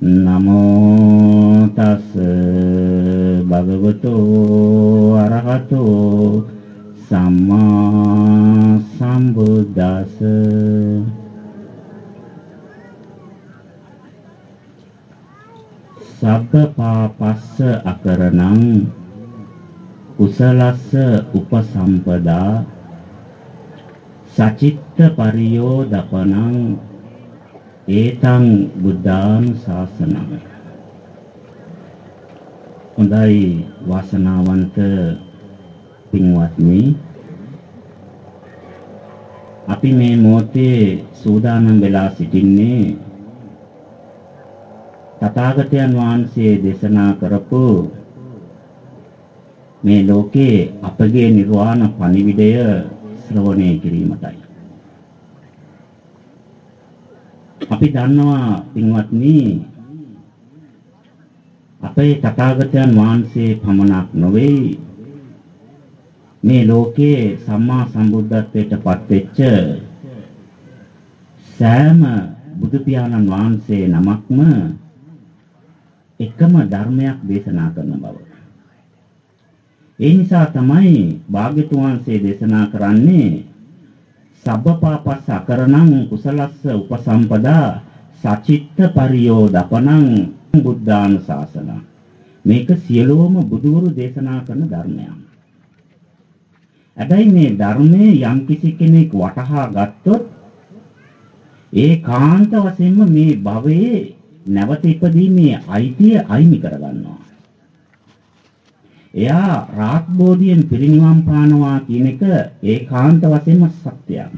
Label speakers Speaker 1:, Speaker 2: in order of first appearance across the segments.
Speaker 1: නමෝ තස් භගවතු අරහතෝ සම්මා සම්බුද්දස්ස. සබ්බ පාපස්ස අකරණං කුසලස්ස උපසම්පදා සචිත්ත පරියෝදපනං ඒතං බුද්ධාන් ශාසනං හොඳයි වාසනාවන්ත පින්වත්නි අපි මේ මොහොතේ සූදානම් වෙලා සිටින්නේ තථාගතයන් වහන්සේ දේශනා කරපු මේ ලෝකේ අපගේ නිර්වාණ පණිවිඩය ශ්‍රවණය කිරීමටයි. අපි දන්නවා පින්වත්නි අපේ තථාගතයන් වහන්සේ පමණක් නොවේ මේ ලෝකේ සම්මා සම්බුද්ධත්වයට පත්වෙච්ච සෑම බුදු පියාණන් වහන්සේ නමක්ම එකම ධර්මයක් දේශනා කරන බව. ඒ නිසා තමයි භාග්‍යතුන් වහන්සේ දේශනා කරන්නේ සබ්බපාපස්ස අකරණං කුසලස්ස උපසම්පදා සචිත්ත පරියෝදපනං බුද්ධාන ශාසන. මේක සියලුම බුදුවරු දේශනා කරන ධර්මයක්. හැබැයි මේ ධර්මයේ යම් කිසි කෙනෙක් වටහා ගත්තොත් ඒ කාන්ත වශයෙන්ම මේ භවයේ නැවත ඉපදීමේ අයිතිය අයිමි කරගන්නවා. එයා රාත් බෝධියෙන් පිරිනිවන් පානවා කියන එක ඒකාන්ත වශයෙන්ම සත්‍යයක්.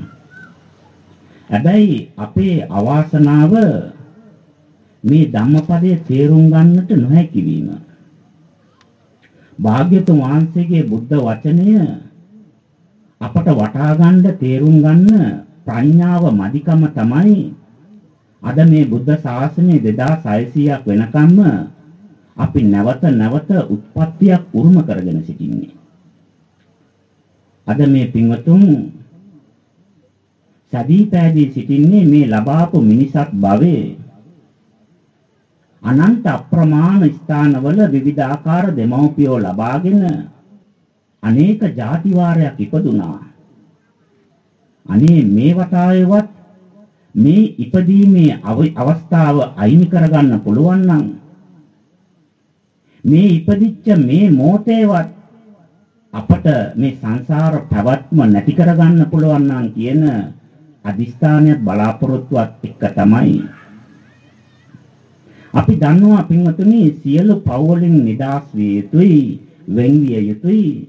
Speaker 1: හැබැයි අපේ අවාසනාව මේ ධම්මපදයේ තේරුම් ගන්නට නොහැකි වීම. භාග්‍යතුන් වහන්සේගේ බුද්ධ වචනය අපට වටහා ගන්න තේරුම් ගන්න ප්‍රඥාව මදිකම තමයි අද මේ බුද්ධ ශාසනය 2600ක් වෙනකම්ම අපි නැවත නැවත උත්පත්තියක් උරුම කරගෙන සිටින්නේ. අද මේ පින්වතුන් සදී පෑදී සිටින්නේ මේ ලබාපු මිනිසත් භවයේ අනන්ත අප්‍රමාණ ස්ථානවල විවිධාකාර දෙමව්පියෝ ලබාගෙන අනේක ಜಾති වාරයක් ඉපදුනා. අනේ මේ වතාවේවත් මේ ඉපදීමේ අවස්ථාව අයිමි කරගන්න පුළුවන් නම් මේ ඉපදිච්ච මේ මොහොතේවත් අපට මේ සංසාර පැවැත්ම නැති කරගන්න පුළුවන් නම් කියන අදිස්ථානයක් බලාපොරොත්තුවක් එක්ක තමයි. අපි දන්නවා පින්වතුනි සියලු පව් වලින් නිදහස් විය යුතුයි වෙන් විය යුතුයි.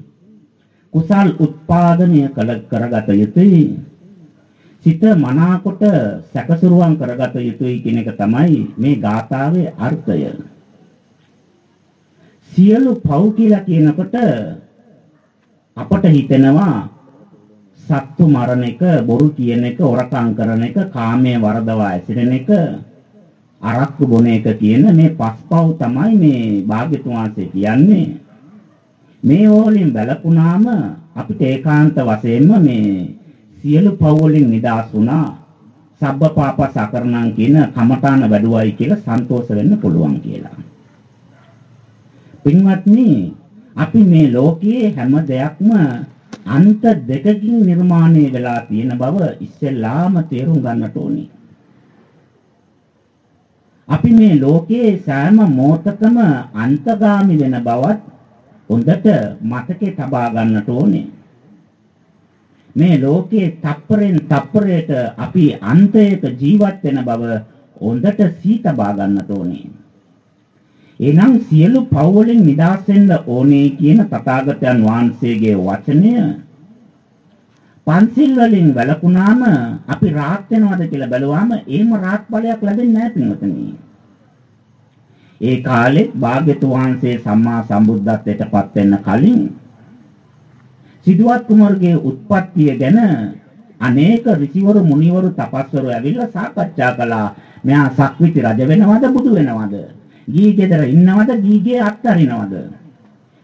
Speaker 1: කුසල් උත්පාදනය කළ කරගත යුතුයි. සිත මනාකොට සැකසුරුවම් කරගත යුතුයි කියන එක තමයි මේ ගාථාවේ අර්ථය. සියලු පව් කියලා කියනකොට අපට හිතෙනවා සත්තු මරණ එක, බොරු කියන එක, හොරකම් කරන එක, කාමයේ වරදවා ඇසිරෙන එක, අරක්කු බොන එක කියන මේ පස්පව් තමයි මේ භාග්‍යතුන් වහන්සේ කියන්නේ. මේ වලින් බැලපුණාම අපිට ඒකාන්ත වශයෙන්ම මේ සියලු පව් වලින් නිදහස් වුණා. සබ්බ පාප සකරණං කියන කමඨාන වැඩුවයි කියලා සන්තෝෂ වෙන්න පුළුවන් කියලා. පින්වත්නි අපි මේ ලෝකයේ හැම දෙයක්ම අන්ත දෙකකින් නිර්මාණය වෙලා තියෙන බව ඉස්සෙල්ලාම තේරුම් ගන්නට ඕනේ. අපි මේ ලෝකයේ සෑම මොහොතකම අන්තගාමි වෙන බවත් හොඳට මතකේ තබා ගන්නට ඕනේ. මේ ලෝකයේ තප්පරෙන් තප්පරයට අපි අන්තයක ජීවත් වෙන බව හොඳට සීතබා ගන්නට ඕනේ. එනම් සියලු පව් වලින් නිදහස් වෙන්න ඕනේ කියන තථාගතයන් වහන්සේගේ වචනය පන්සිල් වලින් වැළකුණාම අපි රාහත් වෙනවද කියලා බැලුවාම එහෙම රාහත් ඵලයක් ලැබෙන්නේ නැහැ පින්වතුනි. ඒ කාලෙත් භාග්‍යතුන් වහන්සේ සම්මා සම්බුද්ධත්වයට පත් වෙන්න කලින් සිදුවත් කුමාරගේ උත්පත්තිය ගැන අනේක ඍෂිවරු මුනිවරු තපස්වරු ඇවිල්ලා සාකච්ඡා කළා. මෙයා සක්විති රජ වෙනවද බුදු වෙනවද? ගී ගෙදර ඉන්නවද ගීගේ අත්හරිනවද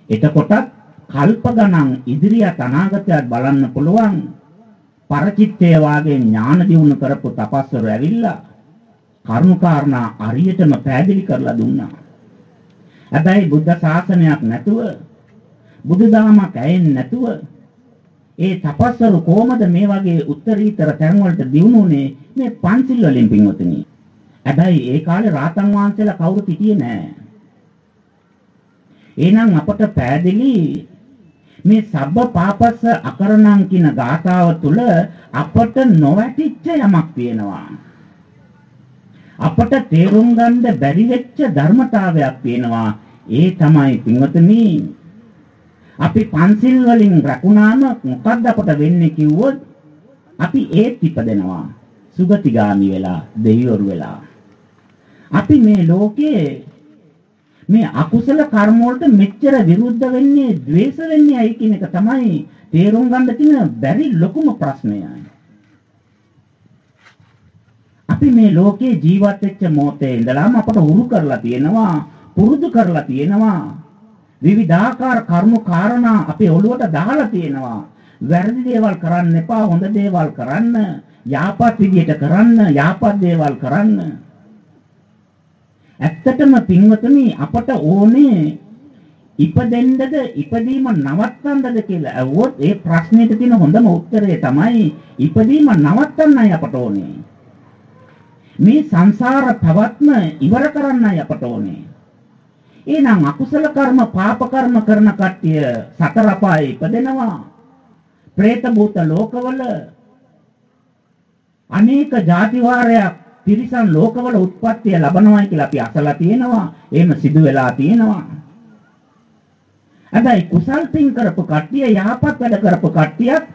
Speaker 1: එතකොටත් කල්ප ගණන් ඉදිරියට අනාගතයත් බලන්න පුළුවන් පරචිත්තය වාගේ ඥාන දියුණු කරපු තපස්වරු ඇවිල්ලා කරුණාකාරණා අරියටම පැහැදිලි කරලා දුන්නා. හැබැයි බුද්ධ ශාසනයක් නැතුව බුදුදහමක් ඇයෙන්නේ නැතුව ඒ තපස්වරු කොහමද මේ වගේ උත්තරීතර තැන් වලට දිනුනේ මේ පන්සිල් වලින් පින්වතුනි. හැබැයි ඒ කාලේ රාතන් වහන්සේලා කවුරුත් හිටියේ නෑ. එහෙනම් අපට පැහැදිලි මේ සබ්බ පාපස්ස අකරණං කියන ගාථාව තුළ අපට නොවැටිච්ච යමක් තියෙනවා. අපට තේරුම් ගන්න බැරි වෙච්ච ධර්මතාවයක් තියෙනවා. ඒ තමයි පින්වතුනි අපි පන්සිල් වලින් රැකුණාම මොකද්ද අපට වෙන්නේ කිව්වොත් අපි ඒත් ඉපදෙනවා. සුගතිගාමි වෙලා දෙවිවරු වෙලා. අපි මේ ලෝකයේ මේ අකුසල කර්ම වලට මෙච්චර විරුද්ධ වෙන්නේ द्वේෂ වෙන්නේ ඇයි කියන එක තමයි තේරුම් ගන්න තියෙන බැරි ලොකුම ප්‍රශ්නය. අපි මේ ලෝකේ ජීවත් වෙච්ච මොහොතේ ඉඳලාම අපට උරු කරලා තියෙනවා පුරුදු කරලා තියෙනවා. විවිධාකාර කර්ම කාරණා අපේ ඔළුවට දාලා තියෙනවා. වැරදි දේවල් කරන්න එපා හොඳ දේවල් කරන්න. යාපත් විදියට කරන්න යාපත් දේවල් කරන්න. ඇත්තටම පින්වතුනි අපට ඕනේ ඉපදෙන්නද ඉපදීම නවත්තන්නද කියලා ඇහුවොත් ඒ ප්‍රශ්නෙට තියෙන හොඳම උත්තරය තමයි ඉපදීම නවත්තන්නයි අපට ඕනේ. මේ සංසාර පවත්ම ඉවර කරන්නයි අපට ඕනේ. එහෙනම් අකුසල කර්ම පාප කර්ම කරන කට්ටිය සතර අපායේ ඉපදෙනවා. പ്രേත භූත ලෝකවල අනේක ಜಾති වාරයක් තිරිසන් ලෝකවල උත්පත්තිය ලබනවායි කියලා අපි අසලා තියෙනවා. එහෙම සිදු වෙලා තියෙනවා. හැබැයි කුසල් පින් කරපු කට්ටිය යහපත් වැඩ කරපු කට්ටියත්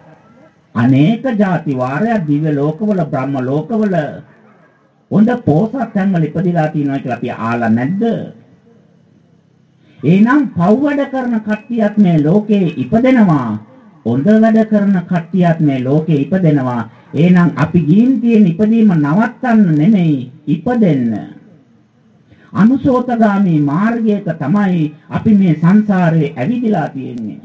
Speaker 1: අනේක ಜಾති වාරයක් දිව්‍ය ලෝකවල බ්‍රහ්ම ලෝකවල හොඳ පෝසත් තැන්වල ඉපදිලා තියෙනවා කියලා අපි ආලා නැද්ද? එහෙනම් පව් වැඩ කරන කට්ටියත් මේ ලෝකේ ඉපදෙනවා. හොඳ වැඩ කරන කට්ටියත් මේ ලෝකේ ඉපදෙනවා. එහෙනම් අපි ගින් තියෙන ඉපදීම නවත්තන්න නෙමෙයි ඉපදෙන්න. අනුසෝතගාමී මාර්ගයක තමයි අපි මේ සංසාරේ ඇවිදලා තියෙන්නේ.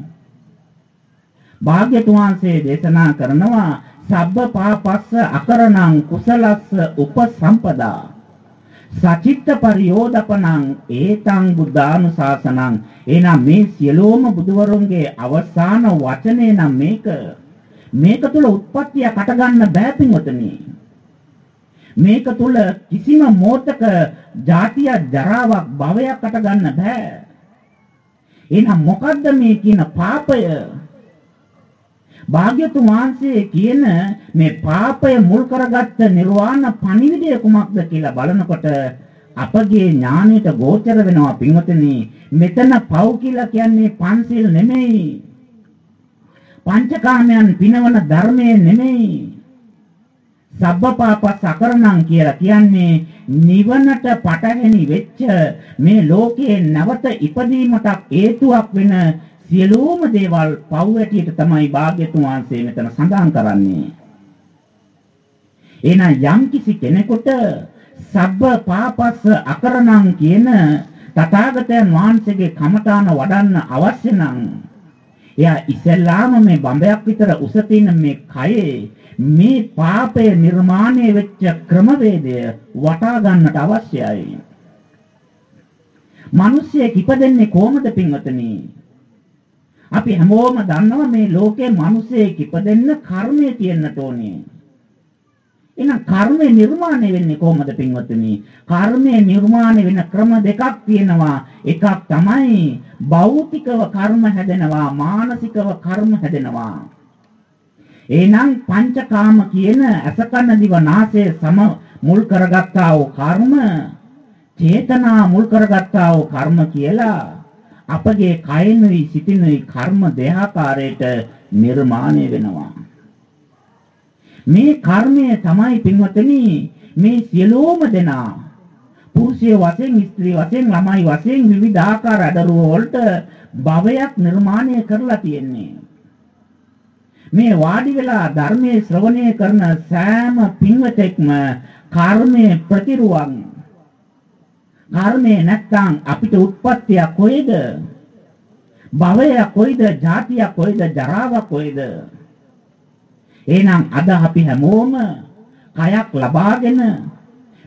Speaker 1: භාග්‍යතුන් වහන්සේ දේශනා කරනවා සබ්බ පාපස්ස අකරණං කුසලස්ස උපසම්පදා සචිත්ත පරියෝදපනං ඒතං බුද්ධානුශාසනං. එනම් මේ සියලෝම බුදුවරුන්ගේ අවසාන වචනේ නම් මේක. මේක තුල උත්පත්තිය කට ගන්න බෑ පින්වතුනි. මේක තුල කිසිම මොහතක ජාතිය ජරාවක් භවයක් කට ගන්න බෑ. එහෙනම් මොකද්ද මේ කියන පාපය? භාග්‍යතුන් වහන්සේ කියන මේ පාපය මුල් කරගත්ත නිර්වාණ පණිවිඩය කුමක්ද කියලා බලනකොට අපගේ ඥාණයට ගෝචර වෙනවා පින්වතුනි. මෙතන පව් කියලා කියන්නේ පන්සිල් නෙමෙයි. පංචකාමයන් පිනවන ධර්මයේ නෙමෙයි. සබ්බපාප සකරණං කියලා කියන්නේ නිවනට පටහැනි වෙච්ච මේ ලෝකයේ නැවත ඉපදීමට හේතුවක් වෙන සියලුම දේවල් පව් ඇටියට තමයි භාග්‍යතුන් වහන්සේ මෙතන සඳහන් කරන්නේ. එහෙනම් යම්කිසි කෙනෙකුට සබ්බ පාපස්ස අකරණං කියන තථාගතයන් වහන්සේගේ කමඨාන වඩන්න අවශ්‍ය නම් එයා ඉස්සෙල්ලාම මේ බඹයක් විතර උස තියෙන මේ කයේ මේ පාපය නිර්මාණය වෙච්ච ක්‍රමවේදය වටා ගන්නට අවශ්‍යයි. මිනිස්සෙක් ඉපදෙන්නේ කොහොමද පින්වතුනි? අපි හැමෝම දන්නවා මේ ලෝකේ මිනිසෙක් ඉපදෙන්න කර්මය තියෙන්නට ඕනේ. එහෙනම් කර්මය නිර්මාණය වෙන්නේ කොහොමද පින්වතුනි? කර්මය නිර්මාණය වෙන ක්‍රම දෙකක් තියෙනවා. එකක් තමයි භෞතිකව කර්ම හැදෙනවා, මානසිකව කර්ම හැදෙනවා. එහෙනම් පංචකාම කියන අසකන දිව නාසය සම මුල් කරගත්තා වූ කර්ම, චේතනා මුල් කරගත්තා වූ කර්ම කියලා අපගේ කයනුයි සිතිනුයි කර්ම දෙහාකාරයට නිර්මාණය වෙනවා. මේ කර්මය තමයි පින්වතුනි මේ සියලෝම දෙනා පුරුෂය වශයෙන් ස්ත්‍රී වශයෙන් ළමයි වශයෙන් විවිධ ආකාර අඩරුව වලට භවයක් නිර්මාණය කරලා තියෙන්නේ. මේ වාඩි වෙලා ධර්මයේ ශ්‍රවණය කරන සෑම පින්වතෙක්ම කර්මයේ ප්‍රතිරුවන් කර්මය නැත්තම් අපිට උත්පත්තිය කොයිද? භවය කොයිද? ජාතිය කොයිද? ජරාව කොයිද? එහෙනම් අද අපි හැමෝම කයක් ලබාගෙන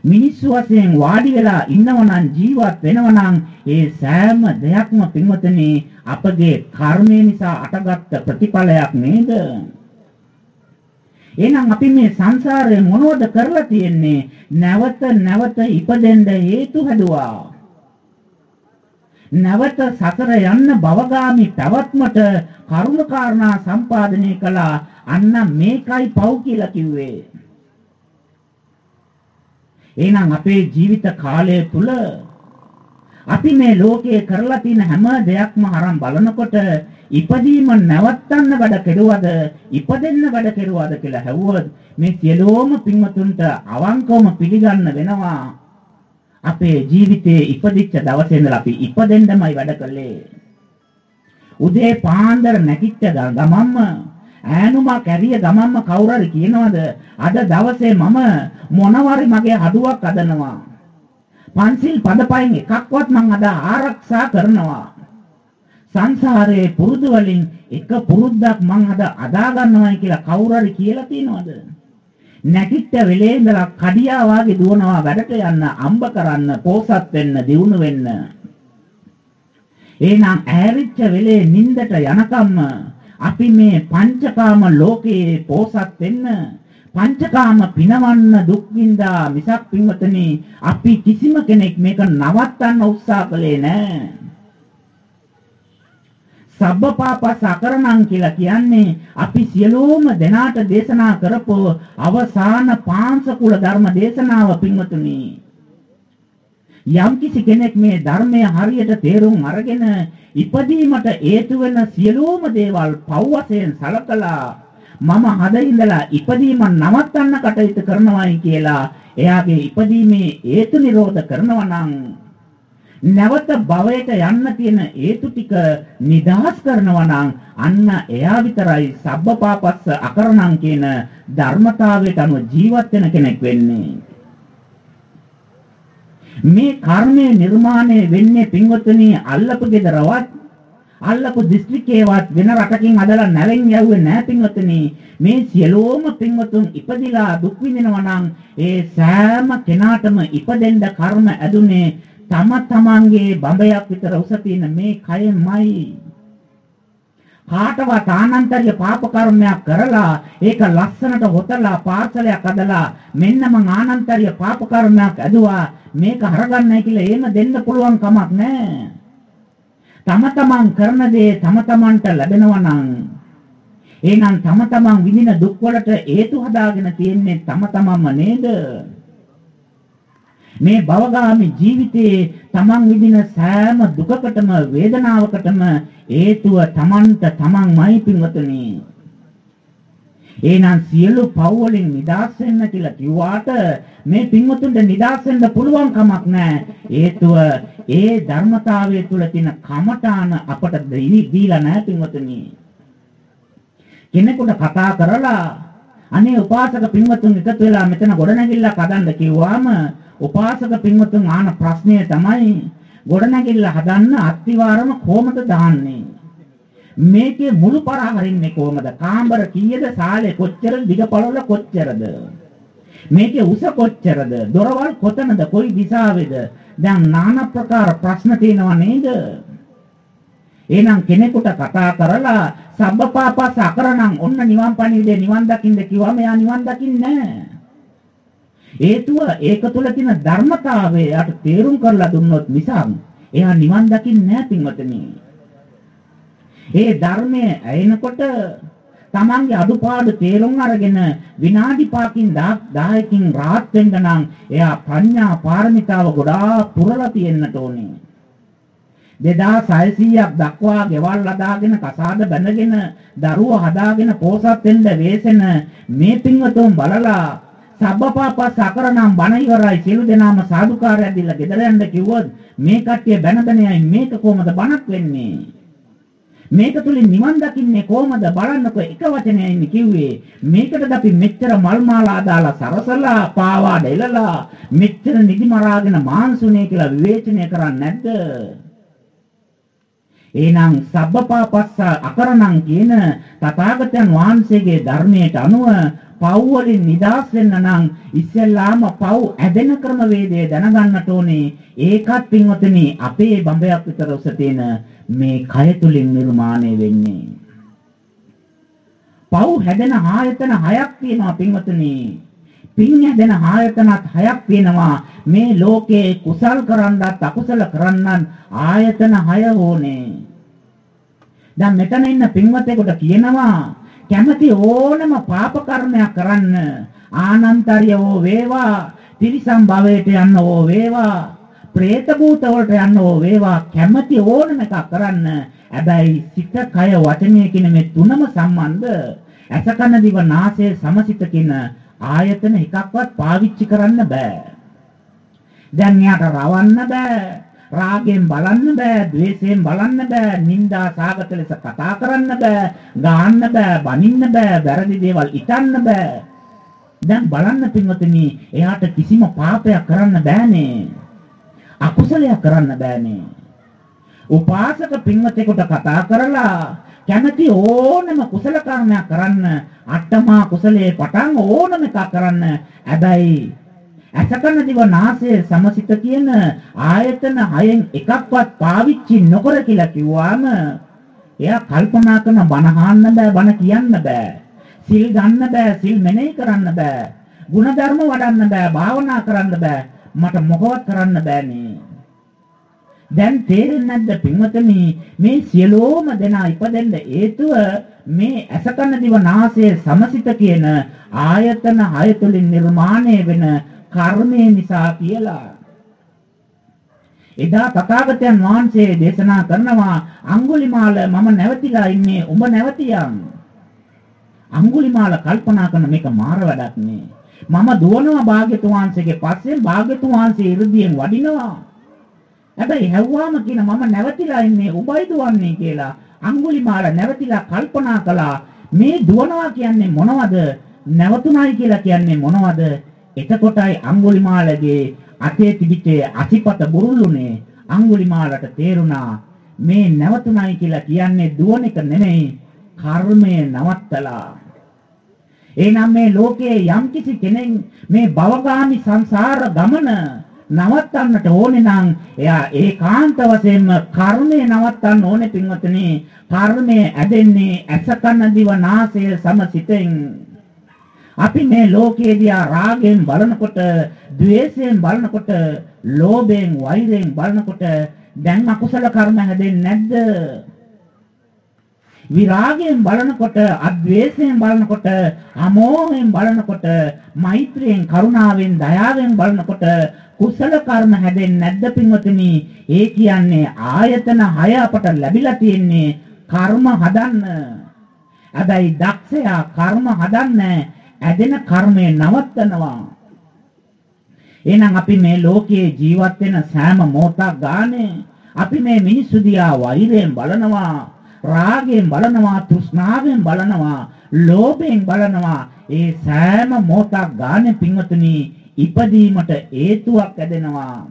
Speaker 1: මිනිස්සු වශයෙන් වාඩි වෙලා ඉන්නවනම් ජීවත් වෙනවනම් ඒ සෑම දෙයක්ම පින්වතනි අපගේ කර්මය නිසා අටගත්ත ප්‍රතිඵලයක් නේද? එහෙනම් අපි මේ සංසාරේ මොනවද කරලා තියෙන්නේ? නැවත නැවත ඉපදෙන්න හේතු හැදුවා. නැවත සතර යන්න භවගාමි පැවැත්මට කරුණ කාරණා සම්පාදනය කළා. අන්න මේකයි පව් කියලා කිව්වේ. එහෙනම් අපේ ජීවිත කාලය තුල අපි මේ ලෝකයේ කරලා තියෙන හැම දෙයක්ම අරන් බලනකොට ඉපදීම නැවත්තන්න වැඩ කෙරුවද ඉපදෙන්න වැඩ කෙරුවද කියලා හැවුවොත් මේ සියලෝම පින්වතුන්ට අවංකවම පිළිගන්න වෙනවා. අපේ ජීවිතයේ ඉපදිච්ච දවසේ ඉඳලා අපි ඉපදෙන්නමයි වැඩ කළේ. උදේ පාන්දර නැගිට ගමම්ම ඈනුමක් ඇරිය ගමන්ම කවුරු හරි කියනවද අද දවසේ මම මොනවාරි මගේ හඩුවක් අදනවා පන්සිල් පදපයින් එකක්වත් මං අද ආරක්ෂා කරනවා. සංසාරයේ පුරුදු වලින් එක පුරුද්දක් මං අද අදා ගන්නවායි කියලා කවුරු හරි කියලා තියනවද නැගිට වෙලේ ඉඳලා කඩියා වාගේ දුවනවා වැඩට යන්න අම්බ කරන්න පෝසත් වෙන්න දිනු වෙන්න එහෙනම් ඈරිච්ච වෙලේ නිින්දට යනකම්ම අපි මේ පංචකාම ලෝකයේ පෝසත් වෙන්න පංචකාම පිනවන්න දුක් විඳා මිසක් පින්වතනි අපි කිසිම කෙනෙක් මේක නවත්තන්න උත්සාහ කළේ නැහැ. සබ්බපාපස් අකරණං කියලා කියන්නේ අපි සියලුම දෙනාට දේශනා කරපු අවසාන පාංශකුල ධර්ම දේශනාව පින්වතුනි. යම්කිසි කෙනෙක් මේ ධර්මය හරියට තේරුම් අරගෙන ඉපදීමට හේතු වෙන සියලුම දේවල් පව් වශයෙන් සලකලා මම හද ඉඳලා ඉපදීම නවත්තන්න කටයුතු කරනවායි කියලා එයාගේ ඉපදීමේ හේතු නිරෝධ කරනවා නම් නැවත භවයට යන්න තියෙන හේතු ටික නිදහස් කරනවා නම් අන්න එයා විතරයි සබ්බපාපස්ස අකරණං කියන ධර්මතාවයට අනුව ජීවත් වෙන කෙනෙක් වෙන්නේ. මේ කර්මය නිර්මාණය වෙන්නේ පින්වතුනි අල්ලපු ගෙදරවත් අල්ලපු දිස්ත්‍රික්කේවත් වෙන රටකින් අදලා නැවෙන් යවුවේ නැහැ පින්වතුනි. මේ සියලෝම පින්වතුන් ඉපදිලා දුක් විඳිනවා නම් ඒ සෑම කෙනාටම ඉපදෙන්න කර්ම ඇදුනේ තම තමන්ගේ බඹයක් විතර උස තියෙන මේ කයමයි කාටවත් ආනන්තරිය පාප කර්මයක් කරලා ඒක ලස්සනට හොතලා පාර්සලයක් අදලා මෙන්න මං ආනන්තරිය පාප කර්මයක් ඇදුවා මේක හරගන්නයි කියලා එහෙම දෙන්න පුළුවන් කමක් නැහැ. තම තමන් කරන දේ තම තමන්ට ලැබෙනවා නම් එහෙනම් තම තමන් විඳින දුක් වලට හේතු හදාගෙන තියෙන්නේ තම තමන්ම නේද? මේ භවගාමි ජීවිතයේ තමන් විඳින සෑම දුකකටම වේදනාවකටම හේතුව තමන්ට තමන්මයි පින්වතුනි. එහෙනම් සියලු පව් වලින් නිදහස් වෙන්න කියලා කිව්වාට මේ පින්වතුන්ට නිදහස් වෙන්න පුළුවන් කමක් නැහැ. හේතුව ඒ ධර්මතාවය තුළ තියෙන කමඨාන අපට දීලා නැහැ පින්වතුනි. කෙනෙකුට කතා කරලා අනේ උපාසක පින්වතුන් එකතු වෙලා මෙතන ගොඩනැගිල්ලක් හදන්න කිව්වාම උපාසක පින්වතුන් ආන ප්‍රශ්නය තමයි ගොඩනැගිල්ල හදන්න අත්තිවාරම කොහමද දාන්නේ? මේකේ මුළු පර හරින්නේ කොහමද? කාමර කීයද? සාලේ කොච්චරද? දිගපළල කොච්චරද? මේකේ උස කොච්චරද? දොරවල් කොතනද? කොයි දිශාවේද? දැන් নানা ප්‍රකාර ප්‍රශ්න තියෙනවා නේද? එහෙනම් කෙනෙකුට කතා කරලා සබ්බපාපස් අකරණං ඔන්න නිවන් පණිවිඩේ නිවන් දකින්න කිව්වම එයා නිවන් දකින්නේ නැහැ. හේතුව ඒක තුළ තියෙන ධර්මතාවය යට තේරුම් කරලා දුන්නොත් මිසක් එයා නිවන් දකින්නේ නැහැ පින්වතුනි. ඒ ධර්මයේ ඇයෙනකොට තමන්ගේ අඩුපාඩු තේරුම් අරගෙන විනාඩි 5කින් 10කින් rahat වෙන්න නම් එයා ප්‍රඥා පාරමිතාව ගොඩාක් පුරලා තියෙන්නට ඕනේ. 2600ක් දක්වා ගෙවල් හදාගෙන කසාද බැඳගෙන දරුවෝ හදාගෙන පෝසත් වෙන්න වෙසෙන මේ පින්වතුන් බලලා සබ්බපාපස් අකරණම් බණ ඉවරයි සියලු දෙනාම සාදුකාරය දීලා ගෙදර යන්න කිව්වොත් මේ කට්ටිය බැන බැනයි මේක කොහමද බණක් වෙන්නේ? මේක තුලින් නිවන් දකින්නේ කොහමද? බලන්නකෝ එක වචනයකින් කිව්වේ. මේකටද අපි මෙච්චර මල් මාලා දාලා සරසලා පාවා දෙලලා මෙච්චර නිදි මරාගෙන මාන්සුනේ කියලා විවේචනය කරන්නේ නැද්ද? එහෙනම් සබ්බපාපස්ස අකරණං කියන තථාගතයන් වහන්සේගේ ධර්මයට අනුව පව් වලින් නිදහස් වෙන්න නම් ඉස්සෙල්ලාම පව් ඇදෙන ක්‍රමවේදය දැනගන්නට ඕනේ. ඒකත් පින්වතුනි අපේ බඹයක් විතර උස තියෙන මේ කය තුලින් නිර්මාණය වෙන්නේ. පව් හැදෙන ආයතන හයක් තියෙනවා පින්වතුනි. පින් හැදෙන ආයතනත් හයක් තියෙනවා. මේ ලෝකේ කුසල් කරන්නත් අකුසල කරන්නත් ආයතන හය ඕනේ. දැන් මෙතන ඉන්න පින්වතෙකුට කියනවා කැමති ඕනම පාප කර්මයක් කරන්න ආනන්තරියෝ වේවා තිරිසන් භවයට යන්න ඕ වේවා പ്രേත භූත වලට යන්න ඕ වේවා කැමති ඕනම එකක් කරන්න හැබැයි සිත කය වචනය කියන මේ තුනම සම්බන්ධ අසකන දිව නාසය සමසිත කියන ආයතන එකක්වත් පාවිච්චි කරන්න බෑ. දැන් යාට රවන්න බෑ. රාගයෙන් බලන්න බෑ, ද්වේෂයෙන් බලන්න බෑ, නිന്ദා සාගත ලෙස කතා කරන්න බෑ, ගාන්න බෑ, බනින්න බෑ, වැරදි දේවල් ඉතන්න බෑ. දැන් බලන්න පින්වතුනි, එයාට කිසිම පාපයක් කරන්න බෑනේ. අකුසලයක් කරන්න බෑනේ. උපාසක පින්වතෙකුට කතා කරලා කැමැති ඕනම කුසල කර්මයක් කරන්න අට්ටමා කුසලයේ පටන් ඕනම එකක් කරන්න. හැබැයි අසකන දිව නාසය සමසිත කියන ආයතන හයෙන් එකක්වත් පාවිච්චි නොකර කියලා කිව්වාම එයා කල්පනා කරන බණ අහන්න බෑ බණ කියන්න බෑ. සිල් ගන්න බෑ සිල් මෙනෙහි කරන්න බෑ. ಗುಣධර්ම වඩන්න බෑ භාවනා කරන්න බෑ. මට මොකවත් කරන්න බෑනේ. දැන් තේරෙන්නේ නැද්ද පින්වතුනි මේ සියලෝම දෙනා ඉපදෙන්න හේතුව මේ අසකන දිව නාසය සමසිත කියන ආයතන හය තුලින් නිර්මාණය වෙන කර්මය නිසා කියලා. එදා තථාගතයන් වහන්සේ දේශනා කරනවා අඟුලිමාල මම නැවතිලා ඉන්නේ උඹ නැවතියන්. අඟුලිමාල කල්පනා කරන මේක මාර වැඩක් නේ. මම දුවනවා භාග්‍යතුන් වහන්සේගේ පස්සෙන් භාග්‍යතුන් වහන්සේ 이르දියෙන් වඩිනවා. හැබැයි හැව්වාම කියන මම නැවතිලා ඉන්නේ උඹයි දුවන්නේ කියලා. අඟුලිමාල නැවතිලා කල්පනා කළා මේ දුවනවා කියන්නේ මොනවද? නැවතුණයි කියලා කියන්නේ මොනවද? එතකොටයි අඟුලිමාලගේ අතේ තිබිච්ච අසිපත බුරුල්ුනේ අඟුලිමාලට තේරුණා මේ නැවතුණයි කියලා කියන්නේ දුවන එක නෙමෙයි කර්මය නවත්තලා එහෙනම් මේ ලෝකයේ යම්කිසි කෙනෙක් මේ භවගාමි සංසාර ගමන නවත්තන්නට ඕනේ නම් එයා ඒකාන්ත වශයෙන්ම කර්මය නවත්තන්න ඕනේ පින්වතුනි කර්මය ඇදෙන්නේ ඇස කන දිව නාසය සමසිතෙන් අපි මේ ලෝකයේ දිහා රාගයෙන් බලනකොට, ద్వේෂයෙන් බලනකොට, ලෝභයෙන්, වෛරයෙන් බලනකොට දැන් අකුසල කර්ම හැදෙන්නේ නැද්ද? විරාගයෙන් බලනකොට, අද්වේෂයෙන් බලනකොට, අමෝහයෙන් බලනකොට, මෛත්‍රියෙන්, කරුණාවෙන්, දයාවෙන් බලනකොට කුසල කර්ම හැදෙන්නේ නැද්ද පින්වතුනි? ඒ කියන්නේ ආයතන 6 අපට ලැබිලා තියෙන්නේ කර්ම හදන්න. හැබැයි දක්ෂයා කර්ම හදන්නේ ඇදෙන කර්මය නවත්තනවා. එහෙනම් අපි මේ ලෝකයේ ජීවත් වෙන සෑම මොහොතක් ගානේ අපි මේ මිනිස්සු දිහා වෛරයෙන් බලනවා, රාගයෙන් බලනවා, තෘෂ්ණාවෙන් බලනවා, ලෝභයෙන් බලනවා. ඒ සෑම මොහොතක් ගානේ පින්වතුනි ඉපදීමට හේතුවක් ඇදෙනවා.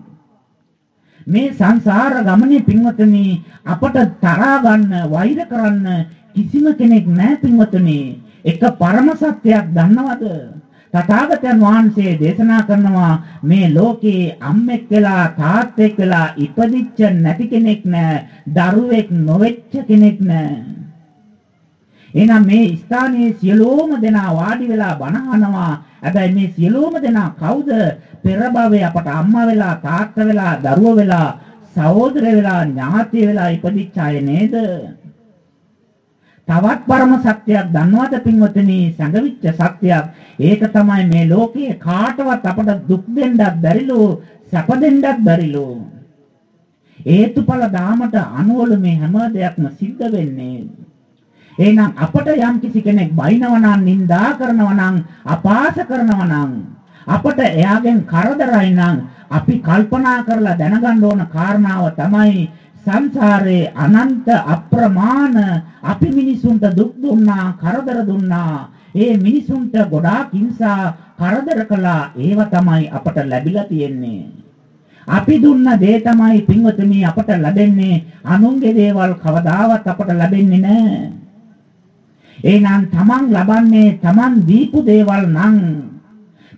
Speaker 1: මේ සංසාර ගමනේ පින්වතුනි අපට තරහා ගන්න, වෛර කරන්න කිසිම කෙනෙක් නැහැ පින්වතුනි. එක පරම සත්‍යයක් දන්නවද? තථාගතයන් වහන්සේ දේශනා කරනවා මේ ලෝකේ අම්මෙක් වෙලා තාත්තෙක් වෙලා ඉපදිච්ච නැති කෙනෙක් නෑ දරුවෙක් නොවෙච්ච කෙනෙක් නෑ. එහෙනම් මේ ස්ථානයේ සියලුම දෙනා වාඩි වෙලා බණ අහනවා හැබැයි මේ සියලුම දෙනා කවුද? පෙර භවයේ අපට අම්මා වෙලා තාත්තා වෙලා දරුවෝ වෙලා සහෝදර වෙලා ඥාතිය වෙලා ඉපදිච්ච අය නේද? තවත් පරම සත්‍යයක් දන්නවද පින්වතුනි? සංගවිච්ච සත්‍යයක්. ඒක තමයි මේ ලෝකයේ කාටවත් අපට දුක් දෙන්නත් බැරිලු සැප දෙන්නත් බැරිලු. හේතුඵල දාමට අනුවල මේ හැම දෙයක්ම සිද්ධ වෙන්නේ. එහෙනම් අපට යම් කිසි කෙනෙක් බයිනවා නම් නිඳා කරනවා නම් අපාස කරනවා නම් අපට එයාගෙන් කරදරයි නම් අපි කල්පනා කරලා දැනගන්න ඕන කාරණාව තමයි සංසාරේ අනන්ත අප්‍රමාණ අපි මිනිසුන්ට දුක් දුන්නා කරදර දුන්නා. ඒ මිනිසුන්ට ගොඩාක් හිංසා කරදර කළා. ඒව තමයි අපට ලැබිලා තියෙන්නේ. අපි දුන්න දේ තමයි පින්වතුනි අපට ලැබෙන්නේ. අනුන්ගේ දේවල් කවදාවත් අපට ලැබෙන්නේ නැහැ. එහෙනම් තමන් ලබන්නේ තමන් දීපු දේවල් නම්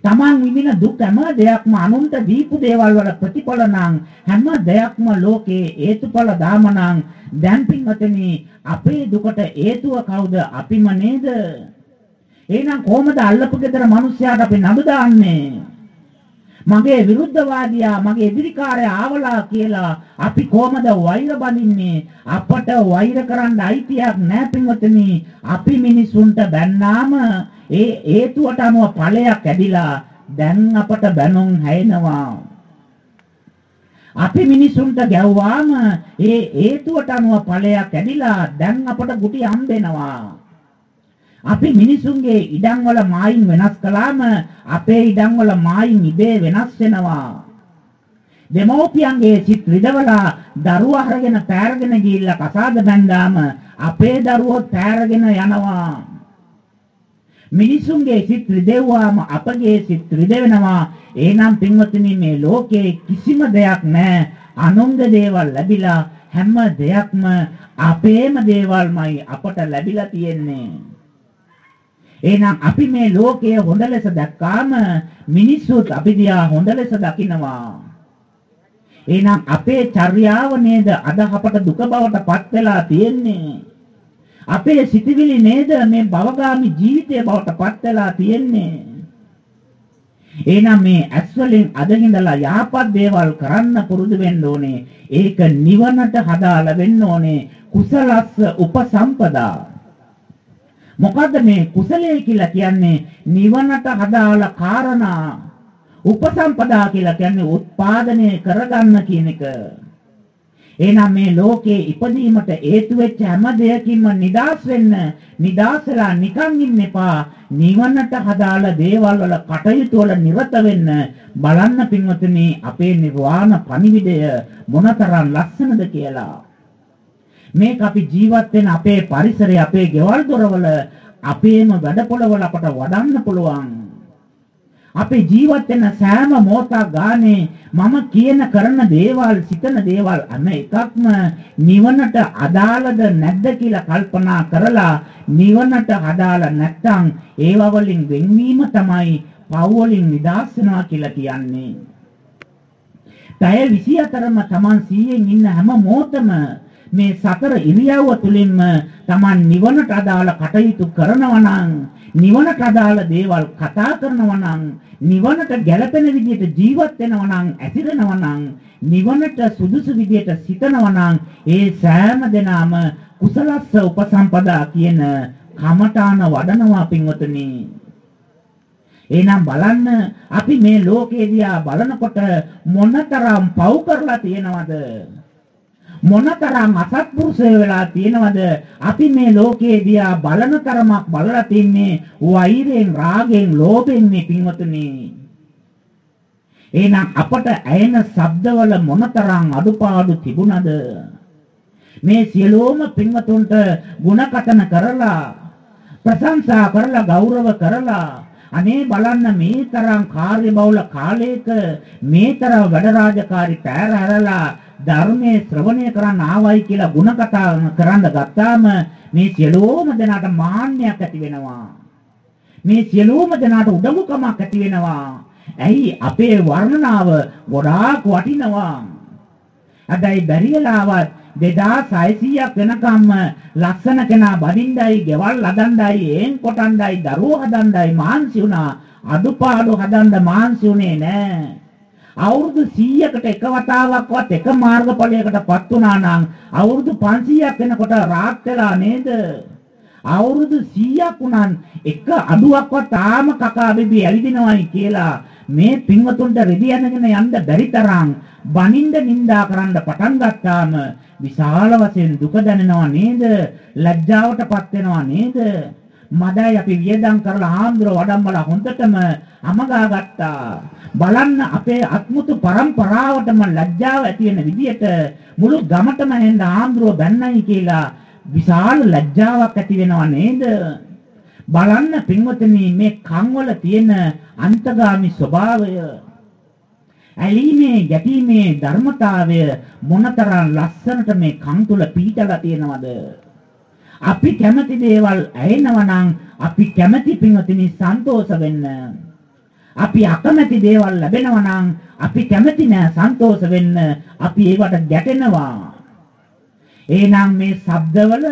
Speaker 1: තමන් විඳින දුක් හැම දෙයක්ම අනුන්ට දීපු දේවල් වල ප්‍රතිඵල නම් හැම දෙයක්ම ලෝකේ හේතුඵල ධාම නම් දැන් පින්වතුනි අපේ දුකට හේතුව කවුද? අපිම නේද? එහෙනම් කොහොමද අල්ලපු ගෙදර මිනිස්සයාට අපි නඩු දාන්නේ? මගේ විරුද්ධවාදියා මගේ එදිරිකාරයා ආවලා කියලා අපි කොහමද වෛර බඳින්නේ? අපට වෛර කරන්න අයිතියක් නැහැ පින්වතුනි. අපි මිනිසුන්ට බැන්නාම ඒ හේතුවට අනුව ඵලයක් ඇදිලා දැන් අපට බැනුම් හැෙනවා අපි මිනිසුන්ට ගැව්වාම ඒ හේතුවට අනුව ඵලයක් ඇදිලා දැන් අපට ගුටි හම්බෙනවා අපි මිනිසුන්ගේ ඉඩම් වල මායින් වෙනස් කළාම අපේ ඉඩම් වල මායින් ඉබේ වෙනස් වෙනවා. දෙමෝපියන්ගේ සිත් රිදවලා දරුවා අරගෙන පෑරගෙන ගිහිල්ලා කසාද බැන්දාම අපේ දරුවෝ පෑරගෙන යනවා. මිනිසුන්ගේ සිත් රිදෙව්වාම අපගේ සිත් රිදෙනවා. එහෙනම් පින්වත්නි මේ ලෝකේ කිසිම දෙයක් නැහැ. අනුන්ගේ දේවල් ලැබිලා හැම දෙයක්ම අපේම දේවල්මයි අපට ලැබිලා තියෙන්නේ. එහෙනම් අපි මේ ලෝකය හොඳ ලෙස දැක්කාම මිනිස්සුත් අපි දිහා හොඳ ලෙස දකිනවා. එහෙනම් අපේ චර්යාව නේද අද අපට දුක බවට පත් වෙලා තියෙන්නේ. අපේ සිතිවිලි නේද මේ භවගාමි ජීවිතය බවට පත් වෙලා තියෙන්නේ. එහෙනම් මේ ඇස් වලින් අදින්දලා යහපත් දේවල් කරන්න පුරුදු වෙන්න ඕනේ. ඒක නිවනට හදාලා වෙන්න ඕනේ. කුසලස්ස උපසම්පදා මොකද්ද මේ කුසලයේ කියලා කියන්නේ නිවනට හදාලා කාරණා උපසම්පදා කියලා කියන්නේ උත්පාදනය කරගන්න කියන එක. එහෙනම් මේ ලෝකේ ඉපදීමට හේතු වෙච්ච හැම දෙයකින්ම නිදාස් වෙන්න නිදාසලා නිකන් ඉන්න එපා නිවනට හදාලා දේවල් වල කටයුතු වල නිරත වෙන්න බලන්න පින්වතුනි අපේ නිර්වාණ පණිවිඩය මොනතරම් ලස්සනද කියලා මේක අපි ජීවත් වෙන අපේ පරිසරය අපේ ගෙවල් දොරවල අපේම වැඩපොළවල අපට වඩන්න පුළුවන්. අපේ ජීවත් වෙන සෑම මොහොතක් ගානේ මම කියන කරන දේවල් සිතන දේවල් අන්න එකක්ම නිවනට අදාළද නැද්ද කියලා කල්පනා කරලා නිවනට අදාළ නැත්නම් ඒව වලින් වෙන්වීම තමයි පව් වලින් නිදහස් වෙනවා කියලා කියන්නේ. පැය 24ම Taman 100න් ඉන්න හැම මොහොතම මේ සතර ඉරියව්ව තුලින්ම Taman නිවනට අදාළ කටයුතු කරනවා නම් නිවනට අදාළ දේවල් කතා කරනවා නම් නිවනට ගැළපෙන විදිහට ජීවත් වෙනවා නම් ඇතිරෙනවා නම් නිවනට සුදුසු විදිහට සිතනවා නම් ඒ සෑම දෙනාම කුසලස්ස උපසම්පදා කියන කමඨාන වඩනවා පින්වතුනි. එහෙනම් බලන්න අපි මේ ලෝකේ දිහා බලනකොට මොනතරම් පව් කරලා තියෙනවද? මොනතරම් අසත්පුරුෂය වෙලා තියෙනවද? අපි මේ ලෝකයේ දිහා බලන තරමක් බලලා තින්නේ වෛරයෙන් රාගයෙන් ලෝභයෙන් මේ පින්වතුනි. එහෙනම් අපට ඇයෙන ශබ්දවල මොනතරම් අඩුපාඩු තිබුණද? මේ සියලුම පින්වතුන්ට ಗುಣකතන කරලා ප්‍රශංසා කරලා ගෞරව කරලා අනේ බලන්න මේ තරම් කාර්යබහුල කාලයක මේ තරම් වැඩ රාජකාරි පෑර හැරලා ධර්මයේ ශ්‍රවණය කරන්න ආවයි කියලා ಗುಣ කතා කරන්න ගත්තාම මේ සියලුම දෙනාට මාන්නයක් ඇති වෙනවා. මේ සියලුම දෙනාට උඩඟුකමක් ඇති වෙනවා. ඇයි අපේ වර්ණනාව ගොඩාක් වටිනවා. හැබැයි බැරි වෙලාවත් 2600ක් වෙනකම්ම ලස්සන කෙනා බදින්නයි, ගෙවල් හදන්නයි, එන් කොටන්නයි, දරුවෝ හදන්නයි මාන්සි වුණා. අඩුපාඩු හදන්න මාන්සි උනේ නෑ. අවුරුදු 100කට එක වතාවක්වත් එක මාර්ගඵලයකටපත් වුණා නම් අවුරුදු 500ක් වෙනකොට රාත් වෙලා නේද? අවුරුදු 100ක් වුණන් එක අඩුවක්වත් තාම කකා බිබි ඇවිදිනවයි කියලා මේ පින්වතුන්ට රෙදි යනගෙන යන්න බැරි තරම් බනින්ද නිඳා කරන්න පටන් ගත්තාම විශාල වශයෙන් දුක දැනෙනවා නේද? ලැජ්ජාවටපත් වෙනවා නේද? මදයි අපි වියදම් කරලා ආන්දර වඩම්මලා හොඳටම අමගා ගත්තා. බලන්න අපේ අත්මුතු પરම්පරාවටම ලැජ්ජාව ඇති වෙන විදියට මුළු ගමටම හෙන්න ආන්දරව බැන්නයි කියලා විශාල ලැජ්ජාවක් ඇති වෙනව නේද? බලන්න පින්වතුනි මේ කන් වල තියෙන අන්තගාමි ස්වභාවය ඇලීමේ ගැටීමේ ධර්මතාවය මොනතරම් ලස්සනට මේ කන් තුල පීඩලා තියෙනවද අපි කැමති දේවල් ඇයෙනවා නම් අපි කැමති පින්වතුනි සන්තෝෂ වෙන්න. අපි අකමැති දේවල් ලැබෙනවා නම් අපි කැමති නෑ සන්තෝෂ වෙන්න. අපි ඒවට ගැටෙනවා. එහෙනම් මේ ශබ්දවල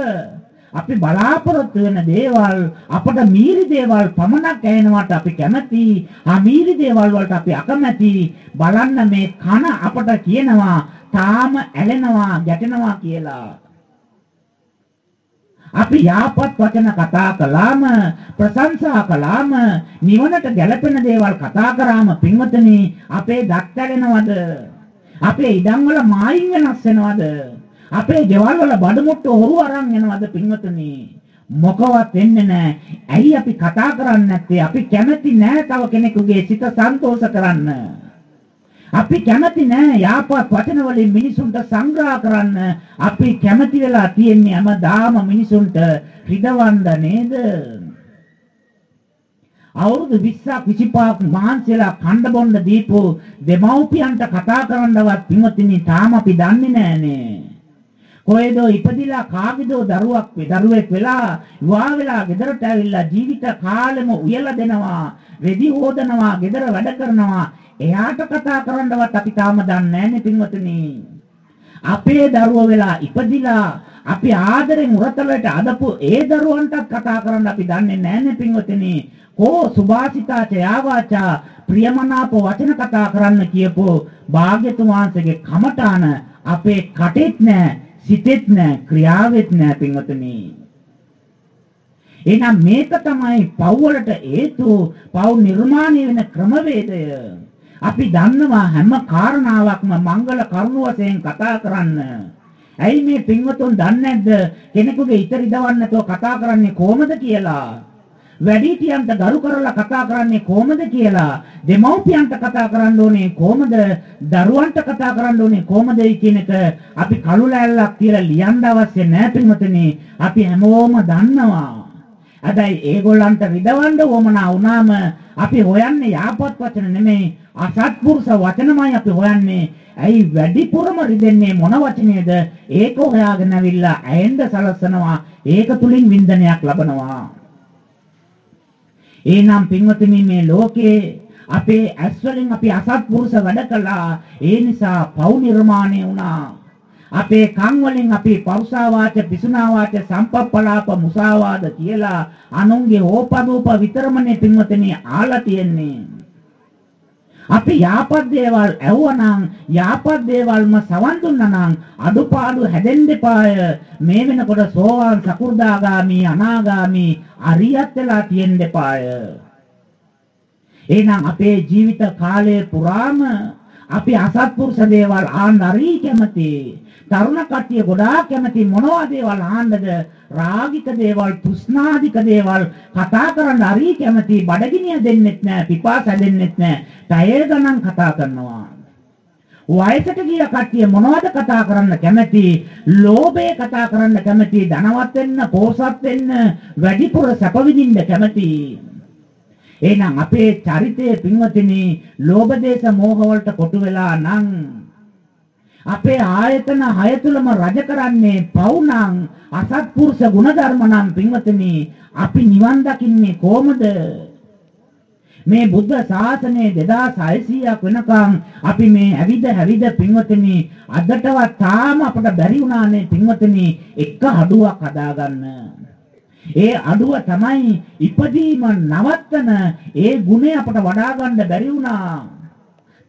Speaker 1: අපි බලාපොරොත්තු වෙන දේවල් අපට මීරි දේවල් පමණක් ඇහෙනවට අපි කැමති. ආ මීරි දේවල් වලට අපි අකමැති. බලන්න මේ කන අපට කියනවා තාම ඇලෙනවා ගැටෙනවා කියලා. අපි යාපත් වචන කතා කළාම ප්‍රශංසා කළාම නිවනට ගැළපෙන දේවල් කතා කරාම පින්වතනි අපේ දත් ඇලෙනවද අපේ ඉඩම් වල මායින් වෙනස් වෙනවද අපේ ගෙවල් වල බඩමුට්ටු හොරු අරන් යනවද පින්වතුනි මොකවත් වෙන්නේ නැහැ. ඇයි අපි කතා කරන්නේ නැත්තේ? අපි කැමති නැහැ තව කෙනෙකුගේ සිත සන්තෝෂ කරන්න. අපි කැමති නෑ යාපත් වචන වලින් මිනිසුන්ට සංග්‍රහ කරන්න. අපි කැමති වෙලා තියෙන්නේ හැමදාම මිනිසුන්ට රිදවන්න නේද? අවුරුදු 20ක් 25ක් මහන්සියලා කණ්ඩ බොන්න දීපු දෙමව්පියන්ට කතා කරන්නවත් පින්වත්නි තාම අපි දන්නේ නෑනේ. කොහෙදෝ ඉපදිලා කාගේදෝ දරුවක් දරුවෙක් වෙලා විවාහ වෙලා ගෙදරට ඇවිල්ලා ජීවිත කාලෙම උයලා දෙනවා රෙදි හොදනවා ගෙදර වැඩ කරනවා එයාට කතා කරන්නවත් අපි තාම දන්නේ නැන්නේ පින්වතුනි අපේ දරුවෝ වෙලා ඉපදිලා අපි ආදරෙන් උරතලට අදපු ඒ දරුවන්ටත් කතා කරන්න අපි දන්නේ නැන්නේ පින්වතුනි කෝ සුභාසිතා චයාවාචා ප්‍රියමනාප වචන කතා කරන්න කියපෝ භාග්‍යතුන් වහන්සේගේ කමඨාන අපේ කටෙත් නැහැ සිතෙත් නෑ ක්‍රියාවෙත් නෑ පින්වතුනි. එහෙනම් මේක තමයි පව් වලට හේතු පව් නිර්මාණය වෙන ක්‍රමවේදය. අපි දන්නවා හැම කාරණාවක්ම මංගල කරුණ වශයෙන් කතා කරන්න. ඇයි මේ පින්වතුන් දන්නේ නැද්ද? කෙනෙකුගේ ඉතරි දවන්නතෝ කතා කරන්නේ කොහොමද කියලා? වැඩිහිටියන්ට ගරු කරලා කතා කරන්නේ කොහොමද කියලා? දෙමව්පියන්ට කතා කරන්න ඕනේ කොහොමද? දරුවන්ට කතා කරන්න ඕනේ කොහොමද කියන එක අපි කළු ලෑල්ලක් කියලා ලියන්න අවශ්‍ය නැහැ පින්වතුනි. අපි හැමෝම දන්නවා. හැබැයි ඒගොල්ලන්ට රිදවන්න වමනා වුණාම අපි හොයන්නේ යාපත් වචන නෙමෙයි. අසත්පුරුෂ වචනමයි අපි හොයන්නේ ඇයි වැඩිපුරම රිදෙන්නේ මොන වචනේද ඒක හොයාගෙන අවිල්ලා ඇයෙන්ද සලසනවා ඒක තුලින් වින්දනයක් ලබනවා එහෙනම් පින්වතුනි මේ ලෝකේ අපේ ඇස් වලින් අපි අසත්පුරුෂ වැඩ කළා. ඒ නිසා පව් නිර්මාණය වුණා. අපේ කන් වලින් අපි පෞසා වාච පිසුනා වාච සම්පප්පලාප මුසාවාද කියලා අනුන්ගේ ඕපදූප විතරමනේ පින්වතුනි ආලා තියෙන්නේ. අපි යාපත් දේවල් ඇහුවනම් යාපත් දේවල්ම සවන් දුන්නානම් අඩුපාඩු හැදෙන්න එපාය මේ වෙනකොට සෝවාන් සකු르දාගාමි අනාගාමි අරියත් වෙලා තියෙන්න එපාය එහෙනම් අපේ ජීවිත කාලය පුරාම අපි අසත්පුරුෂ දේවල් ආන්න හරි කැමති. තරුණ කට්ටිය ගොඩාක් කැමති මොනවා දේවල් ආන්නද? රාගික දේවල්, තෘෂ්ණාදික දේවල් කතා කරන්න හරි කැමති. බඩගිනිය දෙන්නෙත් නෑ, පිපාස දෙන්නෙත් නෑ. ටයර් ගණන් කතා කරනවා. වයසට ගිය කට්ටිය මොනවද කතා කරන්න කැමති? ලෝභය කතා කරන්න කැමති, ධනවත් වෙන්න, පෝසත් වෙන්න, වැඩිපුර සැප විඳින්න කැමති. එහෙනම් අපේ චරිතයේ පින්වතිනි ලෝභ දේශ මෝහ වලට කොටු වෙලා නම් අපේ ආයතන හය තුලම රජ කරන්නේ පව් නම් අසත්පුරුෂ ගුණධර්ම නම් පින්වතිනි අපි නිවන් දකින්නේ කොහමද මේ බුද්ධ ශාසනය 2600ක් වෙනකම් අපි මේ ඇවිද හැවිද පින්වතිනි අදටවත් තාම අපට බැරි වුණානේ පින්වතිනි එක හඩුවක් හදාගන්න ඒ අඩුව තමයි ඉපදීම නවත්තන ඒ ගුණය අපට වඩා ගන්න බැරි වුණා.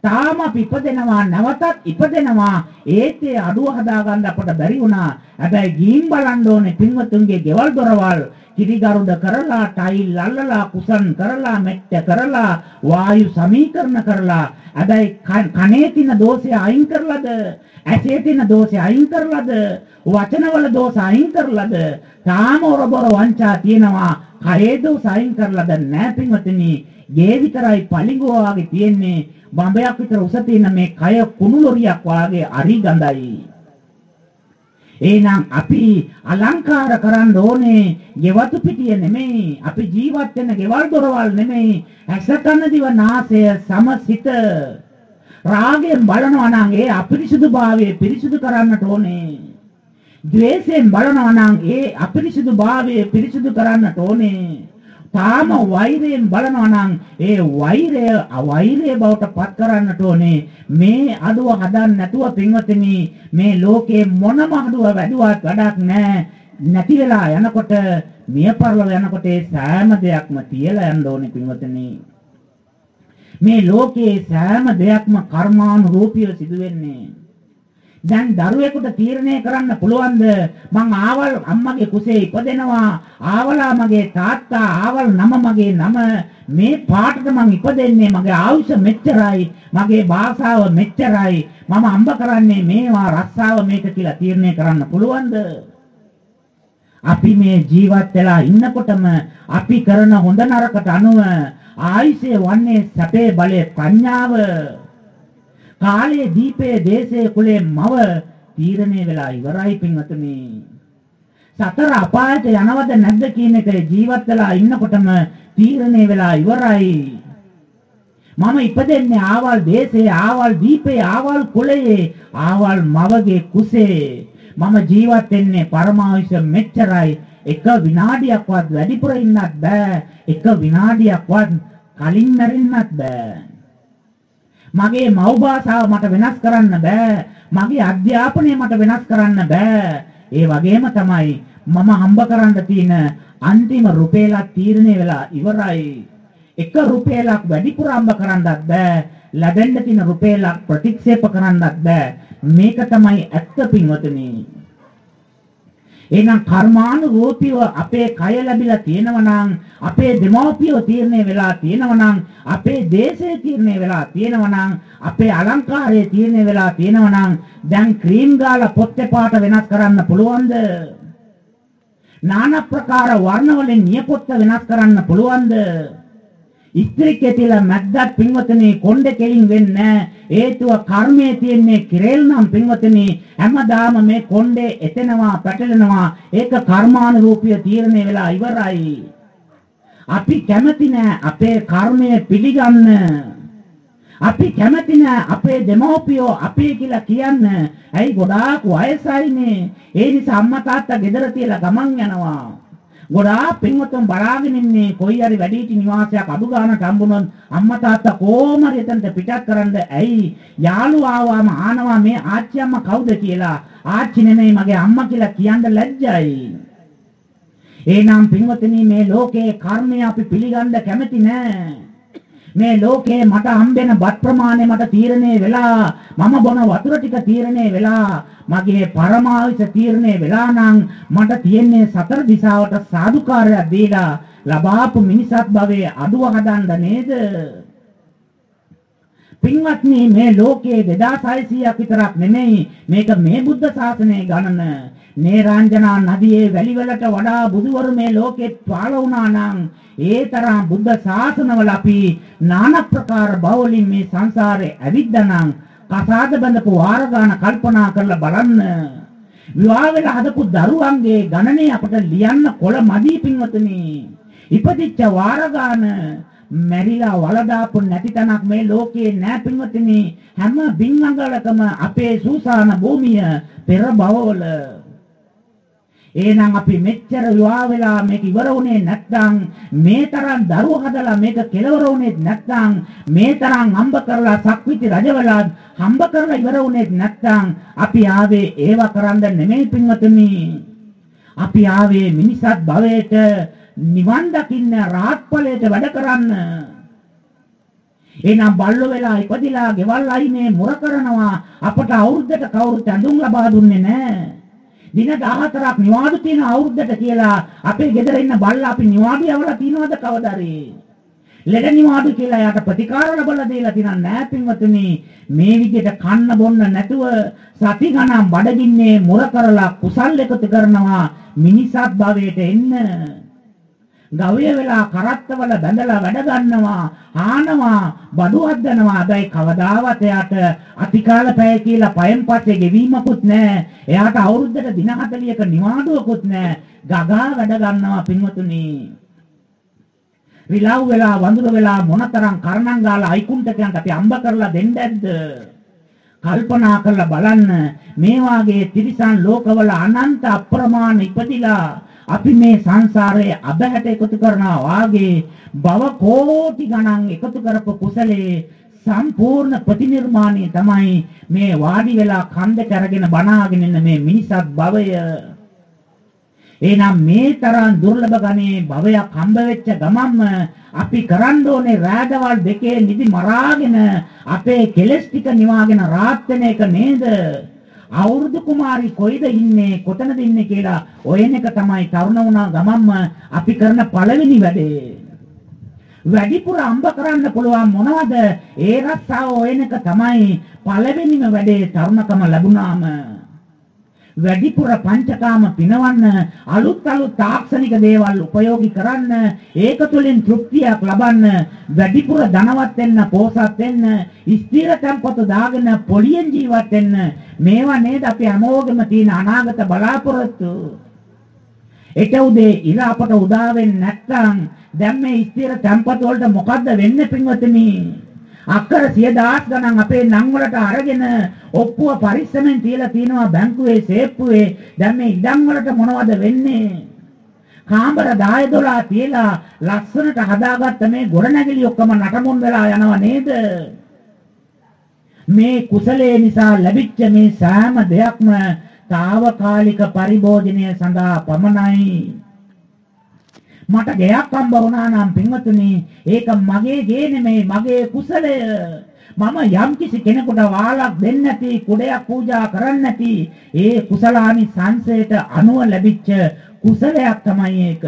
Speaker 1: තාම අපි ඉපදෙනවා නැවතත් ඉපදෙනවා. ඒත් ඒ අඩුව හදාගන්න අපට බැරි වුණා. හැබැයි ගිහින් බලන්න ඕනේ පින්වතුන්ගේ ගෙවල් දොරවල්. කිරිගරුඩ කරලා ටයිල් අල්ලලා කුසන් කරලා මෙට්ට කරලා වායු සමීකරණ කරලා. හැබැයි කනේ තියෙන දෝෂය අයින් කරලාද? ඇසේ තියෙන දෝෂය අයින් කරලාද? වචනවල දෝෂ අයින් කරලාද? තාම ඔරබොර වංචා තියෙනවා. කයේ දෝෂ අයින් කරලාද? නැහැ පින්වතුනි. ගේ විතරයි පලිඟුව වාගේ තියෙන්නේ. බඹයක් විතර උස තියෙන මේ කය කුණු ලොරියක් වාගේ අරි ගඳයි. එහෙනම් අපි අලංකාර කරන්න ඕනේ. ගෙවතු පිටිය නෙමෙයි. අපි ජීවත් වෙන ගෙවල් දොරවල් නෙමෙයි. ඇස කන දිව නාසය සමසිත රාගයෙන් බලනවා නම් ඒ අපිරිසුදුභාවය පිරිසුදු කරන්නට ඕනේ. ද්වේෂයෙන් බලනවා නම් ඒ අපිරිසිදු භාවය පිරිසිදු කරන්නට ඕනේ. තාම වෛරයෙන් බලනවා නම් ඒ වෛරය අවෛරය බවට පත් කරන්නට ඕනේ. මේ අඩුව හදන්න නැතුව පින්වතුනි මේ ලෝකේ මොනම අඩුව වැඩුවත් වැඩක් නැහැ. නැති වෙලා යනකොට මිය පරලව යනකොට ඒ සෑම දෙයක්ම තියලා යන්න ඕනේ පින්වතුනි. මේ ලෝකයේ සෑම දෙයක්ම කර්මානුරූපීව සිදු වෙන්නේ. දැන් දරුවෙකුට තීරණය කරන්න පුළුවන්ද? මං ආවල් අම්මගේ කුසේ ඉපදෙනවා. ආවලා මගේ තාත්තා ආවල් නම මගේ නම. මේ පාටට මං ඉපදෙන්නේ? මගේ ආයුෂ මෙච්චරයි. මගේ භාෂාව මෙච්චරයි. මම අම්බ කරන්නේ මේවා රස්සාව මේක කියලා තීරණය කරන්න පුළුවන්ද? අපි මේ ජීවත් වෙලා ඉන්නකොටම අපි කරන හොඳ නරකට අනුව ආයුෂය වන්නේ සැපේ බලේ ප්‍රඥාව. කාලයේ දීපේ දේශයේ කුලේ මව තීරණය වෙලා ඉවරයි පින්වතුනි. සතර අපායට යනවද නැද්ද කියන එක ජීවත් වෙලා ඉන්නකොටම තීරණය වෙලා ඉවරයි. මම ඉපදෙන්නේ ආවල් දේශේ ආවල් දීපේ ආවල් කුලයේ ආවල් මවගේ කුසේ මම ජීවත් වෙන්නේ පරමාවිෂ මෙච්චරයි එක විනාඩියක්වත් වැඩිපුර ඉන්නත් බෑ එක විනාඩියක්වත් කලින් මැරෙන්නත් බෑ මගේ මව් භාෂාව මට වෙනස් කරන්න බෑ. මගේ අධ්‍යාපනය මට වෙනස් කරන්න බෑ. ඒ වගේම තමයි මම හම්බ කරන්න තියෙන අන්තිම රුපියලක් තීරණය වෙලා ඉවරයි. එක රුපියලක් වැඩිපුර හම්බ කරන්නත් බෑ. ලැබෙන්න තියෙන රුපියලක් ප්‍රතික්ෂේප කරන්නත් බෑ. මේක තමයි ඇත්ත පින්වතුනි. එහෙනම් කර්මානුරූපීව අපේ කය ලැබිලා තියෙනවා නම් අපේ දෙමෝපියෝ තීරණය වෙලා තියෙනවා නම් අපේ දේශය තීරණය වෙලා තියෙනවා නම් අපේ අලංකාරය තීරණය වෙලා තියෙනවා නම් දැන් ක්‍රීම් ගාලා පොත්තේ පාට වෙනස් කරන්න පුළුවන්ද? নানা ප්‍රකාර වර්ණ වලින් නියපොත්ත වෙනස් කරන්න පුළුවන්ද? ඉස්ත්‍රි කෙතිලා මැද්දත් පින්වතනි කොණ්ඩ කෙලින් වෙන්නේ. හේතුව කර්මයේ තියෙන්නේ කිරෙල් නම් පින්වතනි. හැමදාම මේ කොණ්ඩේ එතෙනවා පැටලෙනවා. ඒක කර්මානුරූපීය තීරණය වෙලා ඉවරයි. අපි කැමති නෑ අපේ කර්මය පිළිගන්න. අපි කැමති නෑ අපේ දෙමව්පියෝ අපේ කියලා කියන්න. ඇයි ගොඩාක් වයසයිනේ. ඒ නිසා අම්මා තාත්තා ගෙදර තියලා ගමන් යනවා. ගොඩාක් පින්වතුන් බලාගෙන ඉන්නේ කොයි හරි වැඩිහිටි නිවාසයක් අඩු ගන්නට හම්බුනොත් අම්මා තාත්තා කොහොම හරි එතනට පිටත් කරන්න. ඇයි? යාළුවා ආවම ආනවා මේ ආච්චි අම්මා කවුද කියලා? ආච්චි නෙමෙයි මගේ අම්මා කියලා කියන්න ලැජ්ජයි. එහෙනම් පින්වතුනි මේ ලෝකයේ කර්මය අපි පිළිගන්න කැමති නෑ. මේ ලෝකේ මට හම්බෙන බත් ප්‍රමාණය මට තීරණය වෙලා මම බොන වතුර ටික තීරණය වෙලා මගේ පරමාවිෂ තීරණය වෙලා නම් මට තියෙන්නේ සතර දිශාවට සාදුකාරයක් දීලා ලබාපු මිනිසත් භවයේ අඩුව හදන්න නේද? පින්වත්නි මේ ලෝකයේ 2600ක් විතරක් නෙමෙයි මේක මේ බුද්ධ ශාසනයේ ගණන. නේරාංජනා නදියේ වැලිවලට වඩා බුදුවරු මේ ලෝකෙත් පහළ වුණා නම් ඒ තරම් බුද්ධ ශාසනවල අපි নানা ප්‍රකාර බවලින් මේ සංසාරේ ඇවිද්දානම් කසාද බඳපු වාර ගන්න කල්පනා කරලා බලන්න. විවාහ වෙලා හදපු දරුවන්ගේ ගණනේ අපට ලියන්න කොළ මදි පින්වතුනි. ඉපදිච්ච වාර ගන්න මැරිලා වලදාපු නැති තැනක් මේ ලෝකේ නෑ පින්වතුනි. හැම බින්වංගලකම අපේ සූසාන භූමිය පෙර භවවල එහෙනම් අපි මෙච්චර විවාහ වෙලා මේක ඉවර වුණේ නැත්නම් මේ තරම් දරුවෝ හදලා මේක කෙලවර වුණේ නැත්නම් මේ තරම් හම්බ කරලා සක්විති රජවලා හම්බ කරලා ඉවර වුණේ නැත්නම් අපි ආවේ ඒව කරන්න නෙමෙයි පින්වතුනි අපි ආවේ මිනිසත් භවයට නිවන් දකින්න රාහත් ඵලයට වැඩ කරන්න. එහෙනම් බල්ලෝ වෙලා ඉපදිලා ගෙවල් අයිනේ මුර කරනවා අපට අවුරුද්දට කවුරුත් ඇඳුම් ලබා දුන්නේ නැහැ. දින 14ක් නිවාඩු තියෙන අවුරුද්දට කියලා අපේ ගෙදර ඉන්න බල්ලා අපි නිවාඩු යවලා තියනවද කවදාරේ? ලෙඩ නිවාඩු කියලා යාට ප්‍රතිකාර ලැබලා දීලා තියන නෑ පින්වතුනි මේ විදිහට කන්න බොන්න නැතුව සති ගණන් බඩගින්නේ මුර කරලා කුසල් එකතු කරනවා මිනිසත් භවයට එන්න ගවය වෙලා කරත්තවල බැඳලා වැඩ ගන්නවා ආනවා බඩු හදනවා හැබැයි කවදාවත් එයාට අතිකාල පැය කියලා පයෙන් පස්සේ ගෙවීමකුත් නැහැ. එයාට අවුරුද්දට දින 40ක නිවාඩුවකුත් නැහැ. ගගා වැඩ ගන්නවා පින්වතුනි. විලව් වෙලා වඳුර වෙලා මොනතරම් කරණම් ගාලා අයිකුන්ටකයන්ට අපි අම්බ කරලා දෙන්න ඇද්ද කල්පනා කරලා බලන්න. මේ වාගේ තිරිසන් ලෝකවල අනන්ත අප්‍රමාණ ඉපදිලා අපි මේ සංසාරයේ අබහැට එකතු කරනවා වාගේ භව කෝටි ගණන් එකතු කරපු කුසලයේ සම්පූර්ණ ප්‍රතිනිර්මාණය තමයි මේ වාඩි වෙලා කන්ද කරගෙන බණාගෙන ඉන්න මේ මිනිසත් භවය එහෙනම් මේ තරම් දුර්ලභ ගණේ භවයක් හම්බ වෙච්ච ගමන්ම අපි කරන්න ඕනේ රාදවල් දෙකේ නිදි මරාගෙන අපේ කෙලස් ටික නිවාගෙන රාත් වෙන එක නේද? අවුරුදු කුමාරි කොයිද ඉන්නේ කොතනද ඉන්නේ කියලා ඔයන එක තමයි තරුණ වුණා ගමන්ම අපි කරන පළවෙනි වැඩේ. වැඩිපුර අම්බ කරන්න පුළුවන් මොනවද? ඒ රස්සාව ඔයන එක තමයි පළවෙනිම වැඩේ තරුණකම ලැබුණාම වැඩිපුර පංචකාම පිනවන්න අලුත් අලුත් තාක්ෂණික දේවල් උපයෝගී කරන්න ඒක තුළින් තෘප්තියක් ලබන්න වැඩිපුර ධනවත් වෙන්න පෝසත් වෙන්න ස්ථිර tempොත දාගෙන පොලියෙන් ජීවත් වෙන්න. මේවා නේද අපි හැමෝගෙම තියෙන අනාගත බලාපොරොත්තු. එක උදේ ඉර අපට උදා වෙන්නේ නැත්නම් දැන් මේ ස්ථිර tempොත වලට මොකද්ද වෙන්නේ පින්වතුනි? අක්කර 10000 ගණන් අපේ නම් වලට අරගෙන ඔප්පුව පරිස්සමෙන් තියලා තියෙනවා බැංකුවේ සේප්පුවේ. දැන් මේ ඉඩම් වලට මොනවද වෙන්නේ? කාමර 10 12 තියලා ලස්සනට හදාගත්ත මේ ගොඩනැගිලි ඔක්කොම නටමුන් වෙලා යනව නේද? මේ කුසලයේ නිසා ලැබිච්ච මේ සෑම දෙයක්ම తాවකාලික පරිභෝජනය සඳහා පමණයි. මට ගෙයක් හම්බ වුණා නම් පින්වතුනි ඒක මගේ ගේ නෙමෙයි මගේ කුසලය. මම යම් කිසි කෙනෙකුට වාලක් දෙන්නේ නැති කුඩයක් පූජා කරන්නේ නැති ඒ කුසලානි සංසයට අනුව ලැබිච්ච කුසලයක් තමයි ඒක.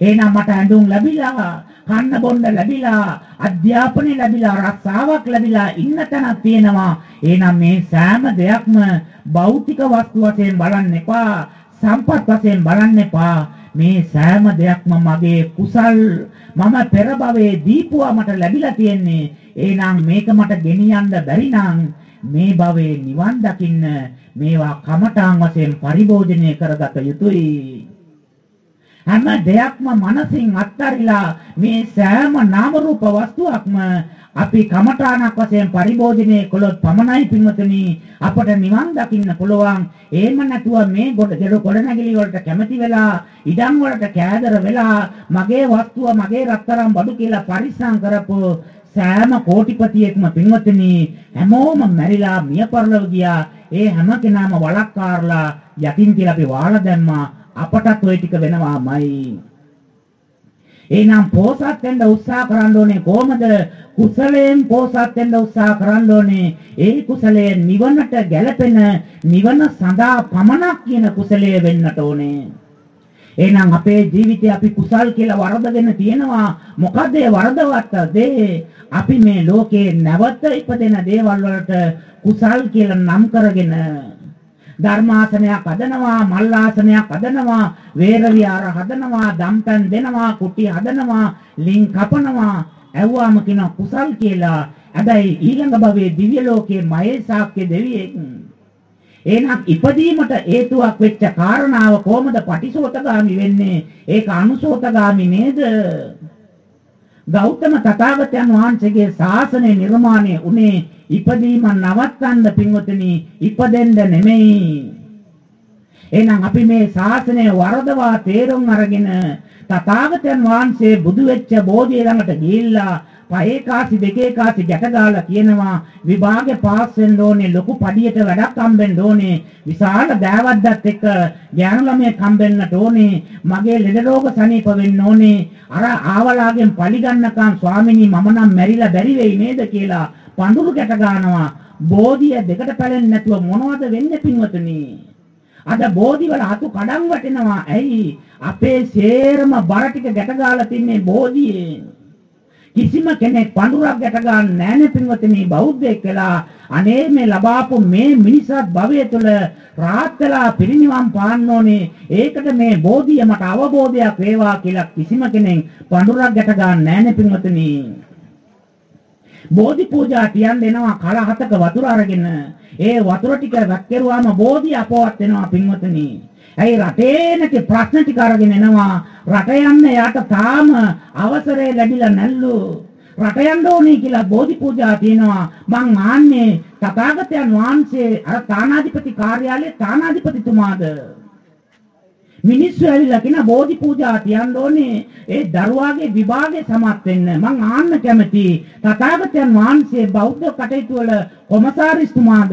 Speaker 1: එහෙනම් මට ඇඳුම් ලැබිලා කන්න බොන්න ලැබිලා අධ්‍යාපනය ලැබිලා රස්සාවක් ලැබිලා ඉන්න තැනක් තියෙනවා. එහෙනම් මේ සෑම දෙයක්ම භෞතික වස්තු වශයෙන් බලන්න එපා සම්පත් වශයෙන් බලන්න එපා. මේ සෑම දෙයක්ම මගේ කුසල් මම පෙර භවයේ දීපුවා මට ලැබිලා තියෙන්නේ. එහෙනම් මේක මට ගෙනියන්න බැරි නම් මේ භවයේ නිවන් දකින්න මේවා කමඨාන් වශයෙන් පරිභෝජනය කරගත යුතුයි. හැම දෙයක්ම මනසින් අත්හැරිලා මේ සෑම නාම රූප වස්තුවක්ම අපි කමඨාණක් වශයෙන් පරිභෝජනය කළොත් පමණයි පින්වතුනි අපට නිවන් දකින්න පුළුවන්. එහෙම නැතුව මේ ගොඩ ගොඩනැගිලි වලට කැමති වෙලා, ඉඩම් වලට කෑදර වෙලා, මගේ වස්තුව මගේ රත්තරන් බඩු කියලා පරිස්සම් කරපු සෑම කෝටිපතියෙක්ම පින්වතුනි හැමෝම මැරිලා මිය පරලොව ගියා. ඒ හැම කෙනාම වලක්කාරලා යටින් කියලා අපි වාලා දැම්මා. අපටත් ওই ටික වෙනවාමයි. එහෙනම් පෝසත් වෙන්න උත්සාහ කරන්න ඕනේ කොහොමද? කුසලයෙන් පෝසත් වෙන්න උත්සාහ කරන්න ඕනේ. ඒ කුසලය නිවනට ගැලපෙන නිවන සඳහා පමණක් කියන කුසලය වෙන්නට ඕනේ. එහෙනම් අපේ ජීවිතේ අපි කුසල් කියලා වරදගෙන තියෙනවා. මොකද ඒ වරදවත් දේ අපි මේ ලෝකේ නැවත ඉපදෙන දේවල් වලට කුසල් කියලා නම් කරගෙන ධර්මාසනයක් හදනවා මල්ලාසනයක් හදනවා වේර විහාර හදනවා දම්පැන් දෙනවා කුටි හදනවා ලින් කපනවා. ඇව්වාම කියන කුසල් කියලා. හැබැයි ඊළඟ භවයේ දිව්‍ය ලෝකයේ මහේසාක්‍ය දෙවියෙක්. එහෙනම් ඉපදීමට හේතුවක් වෙච්ච කාරණාව කොහොමද පටිසෝතගාමි වෙන්නේ? ඒක අනුසෝතගාමි නේද? ගෞතම තථාගතයන් වහන්සේගේ ශාසනය නිර්මාණය උනේ ඉපදීම නවත්තන්න පින්වතුනි ඉපදෙන්න නෙමෙයි. එහෙනම් අපි මේ ශාසනය වරදවා තේරුම් අරගෙන තථාගතයන් වහන්සේ බුදු වෙච්ච බෝධිය ළඟට ගිහිල්ලා පහේ කාසි දෙකේ කාසි ගැට ගාලා කියනවා විභාගේ පාස් වෙන්න ඕනේ ලොකු පඩියට වැඩක් හම්බෙන්න ඕනේ. විශාල දෑවද්දත් එක්ක ඥාන ළමයෙක් හම්බෙන්නට ඕනේ. මගේ ලෙඩ රෝග සනීප වෙන්න ඕනේ. අර ආවලාගෙන් පරිගන්නකම් ස්වාමිනී මම නම් මැරිලා බැරි වෙයි නේද කියලා පඳුරු ගැට ගන්නවා. බෝධිය දෙකට පැලෙන්නේ නැතුව මොනවද වෙන්නේ පින්වතුනි? අද බෝධි වල අතු කඩන් වටිනවා. ඇයි? අපේ සේරම බර ටික ගැට ගාලා තින්නේ බෝධියේ කිසිම කෙනෙක් පඳුරක් ගැට ගන්න නැහැ පින්වතුනි බෞද්ධයෙක් වෙලා. අනේ මේ ලබාපු මේ මිනිසත් භවය තුළ රාත් වෙලා පිරිනිවන් පාන්න ඕනේ. ඒකට මේ බෝධිය මට අවබෝධයක් වේවා කියලා කිසිම කෙනෙක් පඳුරක් ගැට ගන්න නැහැ පින්වතුනි. බෝධි පූජා තියන් දෙනවා කල හතක වතුර අරගෙන. ඒ වතුර ටික වැක්කිරුවාම බෝධි අපවත් වෙනවා පින්වතුනි. ඇයි රටේ නැති ප්‍රශ්න ටික අරගෙන එනවා? රට යන්න යාට තාම අවසරය ලැබිලා නැල්ලු. රට යන්න ඕනේ කියලා බෝධි පූජා තියෙනවා. මං ආන්නේ තථාගතයන් වහන්සේ අර තානාධිපති කාර්යාලයේ තානාධිපතිතුමාද? මිනිස්සු ඇවිල්ලා කියන බෝධි පූජා තියන්න ඕනේ. ඒ දරුවාගේ විභාගේ සමත් වෙන්න. මං ආන්න කැමති තථාගතයන් වහන්සේ බෞද්ධ කටයුතු වල කොමසාරිස්තුමාද?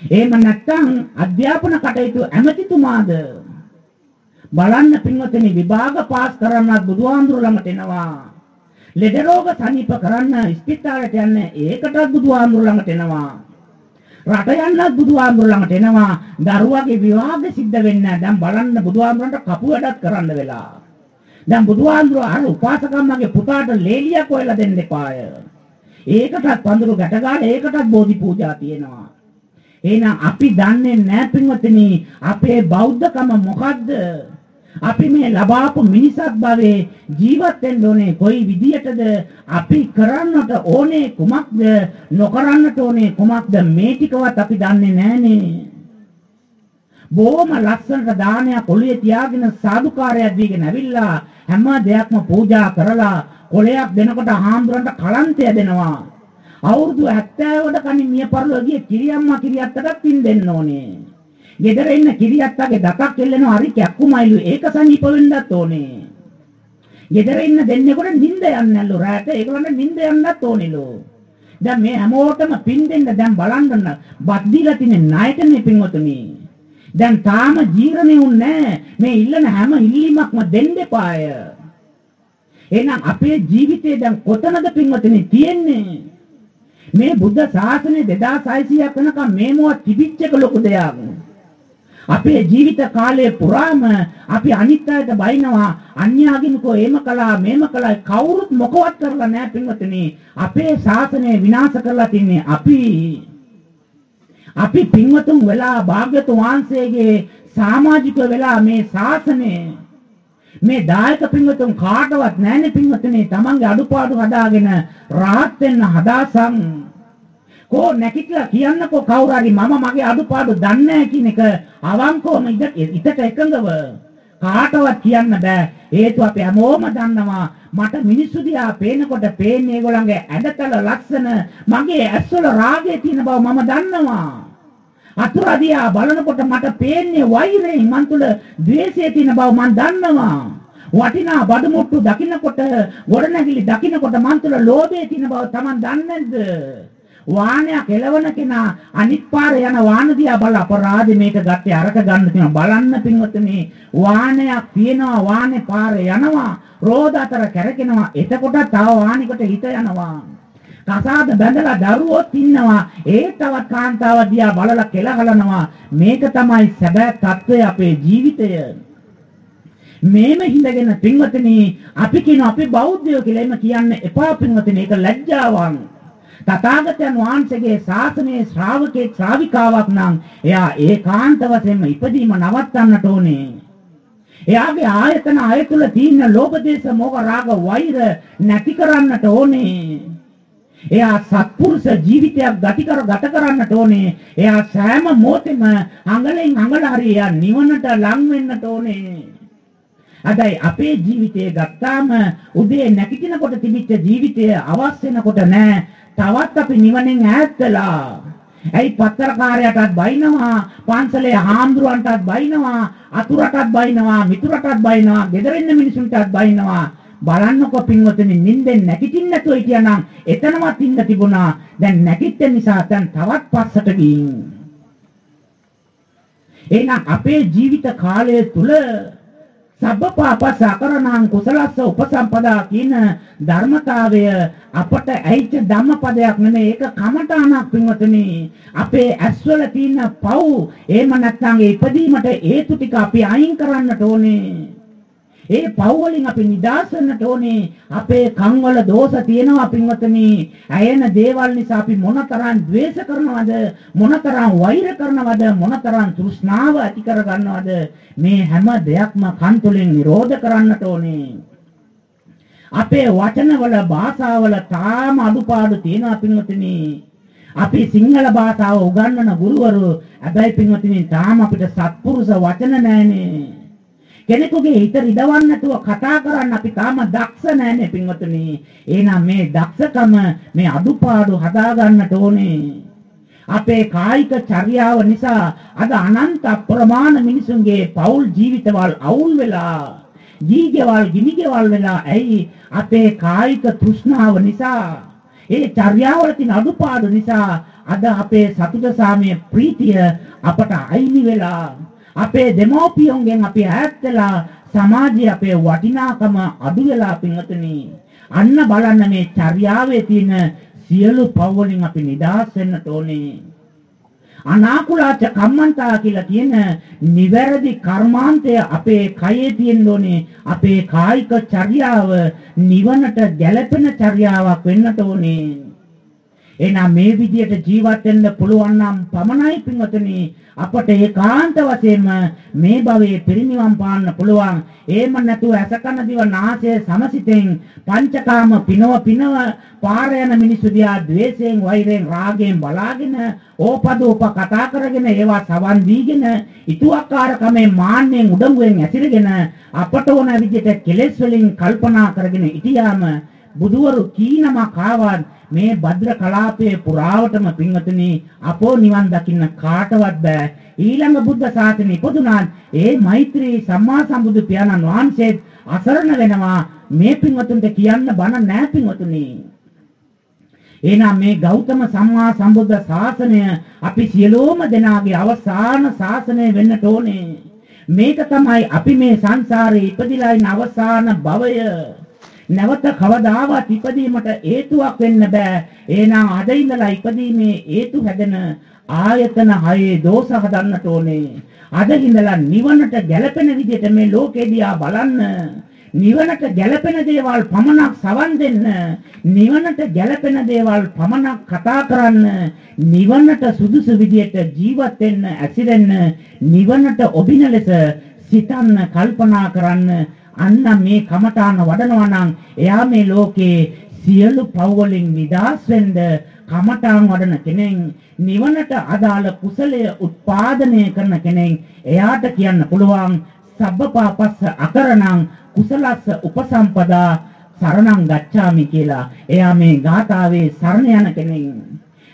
Speaker 1: එහෙම නැත්නම් අධ්‍යාපන කටයුතු ඇමතිතුමාද? බලන්න පින්වතුනි විභාග පාස් කරන්නත් බුදුහාමුදුර ළඟට එනවා. ලෙඩ රෝග සනීප කරන්න ස්පිතාලයට යන්න ඒකටත් බුදුහාමුදුර ළඟට එනවා. රට යන්නත් බුදුහාමුදුර ළඟට එනවා. දරුවාගේ විවාහ සිද්ධ වෙන්න දැන් බලන්න බුදුහාමුදුරන්ට කපු වැඩක් කරන්න වෙලා. දැන් බුදුහාමුදුර අර උපාසකම්මගේ පුතාට ලේලියක් හොයලා දෙන්න එපාය. ඒකටත් පඳුරු ගැට ගන්න ඒකටත් බෝධි පූජා තියෙනවා. එහෙනම් අපි දන්නේ නැහැ පින්වත්නි අපේ බෞද්ධකම මොකද්ද? අපි මේ ලබාපු මිනිසත් භවයේ ජීවත් වෙන්න ඕනේ. කොයි විදියටද අපි කරන්නට ඕනේ කුමක්ද නොකරන්නට ඕනේ කුමක්ද මේ ටිකවත් අපි දන්නේ නැහනේ. බොහොම ලස්සනට දානයක් ඔළුවේ තියාගෙන සාදුකාරයක් දීගෙන ඇවිල්ලා හැම දෙයක්ම පූජා කරලා කොලයක් දෙනකොට හාමුදුරන්ට කලන්තය දෙනවා. අවුරුදු 70කට කලින් මිය පරලෝ ගිය කිරියම්මා කිරියත්තටත් පින් දෙන්න ඕනේ. ගෙදර ඉන්න කිරියත්තගේ දතක් එල්ලෙනවා හරි කැක්කුමයිලු ඒක සනීප වෙන්නත් ඕනේ. ගෙදර ඉන්න දෙන්නෙකුට නිින්ද යන්නේ නැල්ලු රාට ඒගොල්ලන්ට නිින්ද යන්නත් ඕනෙලු. දැන් මේ හැමෝටම පින් දෙන්න දැන් බලන්න බත් දීලා තින්නේ ණයටනේ පින්වතුනි. දැන් තාම ජීර්ණේ උන්නේ මේ ඉල්ලන හැම ඉල්ලීමක්ම දෙන්න එපාය. එහෙනම් අපේ ජීවිතේ දැන් කොතනද පින්වතුනි තියෙන්නේ? මේ බුද්ධ ශාසනය 2600ක් වෙනකම් මේ මොහොත තිබිච්ච එක ලොකු දෙයක්. අපේ ජීවිත කාලය පුරාම අපි අනිත් අයට බයිනවා. අන්‍යාගමිකෝ එහෙම කළා මෙහෙම කළා. කවුරුත් මොකවත් කරලා නැහැ පින්වතුනි. අපේ ශාසනය විනාශ කරලා තින්නේ අපි. අපි පින්වතුන් වෙලා භාග්‍යතුන් වහන්සේගේ සමාජික වෙලා මේ ශාසනය. මේ දායක පින්වතුන් කාටවත් නැහැනේ පින්වතුනි. තමන්ගේ අඩුපාඩු හදාගෙන rahat වෙන්න හදාසන්. කෝ නැකිట్లా කියන්නකෝ කවුරු හරි මම මගේ අඩුපාඩු දන්නේ නැහැ කියන එක අවංකවම ඉතට එකඟව කාටවත් කියන්න බෑ හේතුව අපි හැමෝම දන්නවා මට මිනිස්සු දිහා පේනකොට පේන්නේ ඒගොල්ලන්ගේ ඇඩතල ලක්ෂණ මගේ ඇස්වල රාගය තියෙන බව මම දන්නවා අතුරදියා බලනකොට මට පේන්නේ වෛරයෙන් මන් තුල ද්වේෂය තියෙන බව මන් දන්නවා. වටිනා බඩමුට්ටු දකින්නකොට ගොඩනැගිලි දකින්නකොට මන් තුල ලෝභය තියෙන බව Taman දන්නේ නැද්ද? වාහනයක් එලවන කෙනා අනිත් පාර යන වාහන දිහා බල අපරාධ මේක ගත්තේ අරක ගන්න තියෙනවා බලන්න පින්වතුනි. වාහනයක් තියෙනවා වාහනේ පාර යනවා රෝද අතර කැරකෙනවා. එතකොට තව වාහනයකට හිත යනවා. කසාද බැඳලා දරුවෝත් ඉන්නවා. ඒ තවත් කාන්තාව දිහා බලලා කෙලහලනවා මේක තමයි සැබෑ తත්වය අපේ ජීවිතය. මේම හිඳගෙන පින්වතුනි අපි කියන අපි බෞද්ධයෝ කියලා එම කියන්න එපා පින්වතුනි. ඒක ලැජ්ජාවක්. තථාගතයන් වහන්සේගේ ශාසනයේ ශ්‍රාවකේ ශ්‍රාවිකාවක් නම් එයා ඒකාන්ත වශයෙන්ම ඉපදීම නවත්තන්නට ඕනේ එයාගේ ආයතන ආයතුල තියෙන ලෝභ දේශ මොහ රාග වෛර නැති කරන්නට ඕනේ එයා සත්පුරුෂ ජීවිතයක් ගති කර ගත කරන්නට ඕනේ. එයා සෑම මොහොතෙම අඟලෙන් අඟල හරි එයා නිවනට ලං වෙන්නට ඕනේ. අදයි අපේ ජීවිතය ගත්තාම උදේ නැගිටිනකොට තිබිච්ච ජීවිතය අවස් වෙනකොට නෑ. තවත් අපි නිවනෙන් ඈත් වෙලා. ඇයි පත්තරකාරයටත් බයිනවා පන්සලේ හාමුදුරුවන්ටත් බයිනවා අතුරටත් බයිනවා මිතුරටත් බයිනවා ගෙදරින්න මිනිසුන්ටත් බයිනවා බලන්නකො පින්වතුනි නිින්දෙන් නැගිටින්න නැතුව කියනනම් එතනවත් ඉන්න තිබුණා. දැන් නැගිටින්න නිසා දැන් තවත් පස්සට ගින්. එහෙනම් අපේ ජීවිත කාලය තුල සබ්බපාපස අකරණං කුසලස්ස උපසම්පදා කියන ධර්මතාවය අපට ඇයිච්ච ධම්මපදයක් නෙමෙයි ඒක කමඨාණක් පින්වතුනි. අපේ ඇස්වල තියෙන පව් එහෙම නැත්නම් ඒ ඉපදීමට හේතු ටික අපි අයින් කරන්නට ඕනේ. ඒ පව් වලින් අපි නිදහස් වෙන්නට ඕනේ. අපේ කන් වල දෝෂ තියෙනවා පින්වත්නි. ඇයෙන දේවල් නිසා අපි මොනතරම් ද්වේෂ කරනවද? මොනතරම් වෛර කරනවද? මොනතරම් තෘෂ්ණාව ඇති කර ගන්නවද? මේ හැම දෙයක්ම කන් තුලින් නිරෝධ කරන්නට ඕනේ. අපේ වචනවල භාෂාවල තාම අඩුපාඩු තියෙනවා පින්වත්නි. අපි සිංහල භාෂාව උගන්වන ගුරුවරු හැබැයි පින්වත්නි තාම අපිට සත්පුරුෂ වචන නැහැනේ. කෙනෙකුගේ හිත රිදවන්න නැතුව කතා කරන්න අපි තාම දක්ෂ නැන්නේ පින්වතුනි. එහෙනම් මේ දක්ෂකම මේ අඩුපාඩු හදා ගන්නට ඕනේ. අපේ කායික චර්යාව නිසා අද අනන්ත අප්‍රමාණ මිනිසුන්ගේ පෞල් ජීවිතවල් අවුල් වෙලා ජීවිතවල් ගිනිගෙවල් වෙලා ඇයි අපේ කායික තෘෂ්ණාව නිසා ඒ චර්යාවල තියෙන අඩුපාඩු නිසා අද අපේ සතුට සාමයේ ප්‍රීතිය අපට අයිමි වෙලා අපේ දෙමෝපියන්ගෙන් අපි ඈත් වෙලා සමාජයේ අපේ වටිනාකම අඩු වෙලා පින්වතුනි අන්න බලන්න මේ චර්යාවේ තියෙන සියලු පව් වලින් අපි නිදහස් වෙන්නට ඕනේ. අනාකුලාච කම්මන්තා කියලා කියන නිවැරදි කර්මාන්තය අපේ කයේ තියෙන්න ඕනේ. අපේ කායික චර්යාව නිවනට ගැළපෙන චර්යාවක් වෙන්නට ඕනේ. එහෙනම් මේ විදියට ජීවත් වෙන්න පුළුවන් නම් පමණයි පින්වතුනි අපට ඒකාන්ත වශයෙන්ම මේ භවයේ පිරිනිවන් පාන්න පුළුවන්. එහෙම නැතුව අසකන දිව නාසය සමසිතෙන් පංචකාම පිනව පිනව පාර යන මිනිස්සු දිහා द्वේෂයෙන් වෛරයෙන් රාගයෙන් බලාගෙන ඕපදෝප කතා කරගෙන ඒවා සවන් දීගෙන ඊතුවක්කාරකමෙන් මාන්නෙන් උඩඟුවෙන් ඇසිරගෙන අපට ඕන විදිහට කෙලෙස් වලින් කල්පනා කරගෙන ඉතියාම බුදුවරු කීනමක් ආවත් මේ භද්‍ර කලාපයේ පුරාවටම පින්වතුනි අපෝ නිවන් දකින්න කාටවත් බෑ. ඊළඟ බුද්ධ ශාසනය ඉපදුනාත් ඒ මෛත්‍රී සම්මා සම්බුදු පියාණන් වහන්සේත් අසරණ වෙනවා. මේ පින්වතුන්ට කියන්න බණ නෑ පින්වතුනි. එහෙනම් මේ ගෞතම සම්මා සම්බුද්ධ ශාසනය අපි සියලුම දෙනාගේ අවසාන ශාසනය වෙන්නට ඕනේ. මේක තමයි අපි මේ සංසාරේ ඉපදිලා ඉන්න අවසාන භවය. නැවත කවදාවත් ඉපදීමට හේතුවක් වෙන්න බෑ. එහෙනම් අද ඉඳලා ඉපදීමේ හේතු හැදෙන ආයතන හයේ දෝෂ හදන්නට ඕනේ. අද ඉඳලා නිවනට ගැළපෙන විදිහට මේ ලෝකෙ දිහා බලන්න. නිවනට ගැළපෙන දේවල් පමණක් සවන් දෙන්න. නිවනට ගැළපෙන දේවල් පමණක් කතා කරන්න. නිවනට සුදුසු විදිහට ජීවත් වෙන්න, ඇසිරෙන්න, නිවනට ඔබින ලෙස සිතන්න, කල්පනා කරන්න අන්න මේ කමඨාන වඩනවා නම් එයා මේ ලෝකේ සියලු පව් වලින් නිදහස් වෙන්න කමඨාන් වඩන කෙනෙක් නිවනට අදාළ කුසලය උත්පාදනය කරන කෙනෙක් එයාට කියන්න පුළුවන් සබ්බපාපස්ස අකරණං කුසලස්ස උපසම්පදා සරණං ගච්ඡාමි කියලා. එයා මේ ගාථාවේ සරණ යන කෙනෙක්.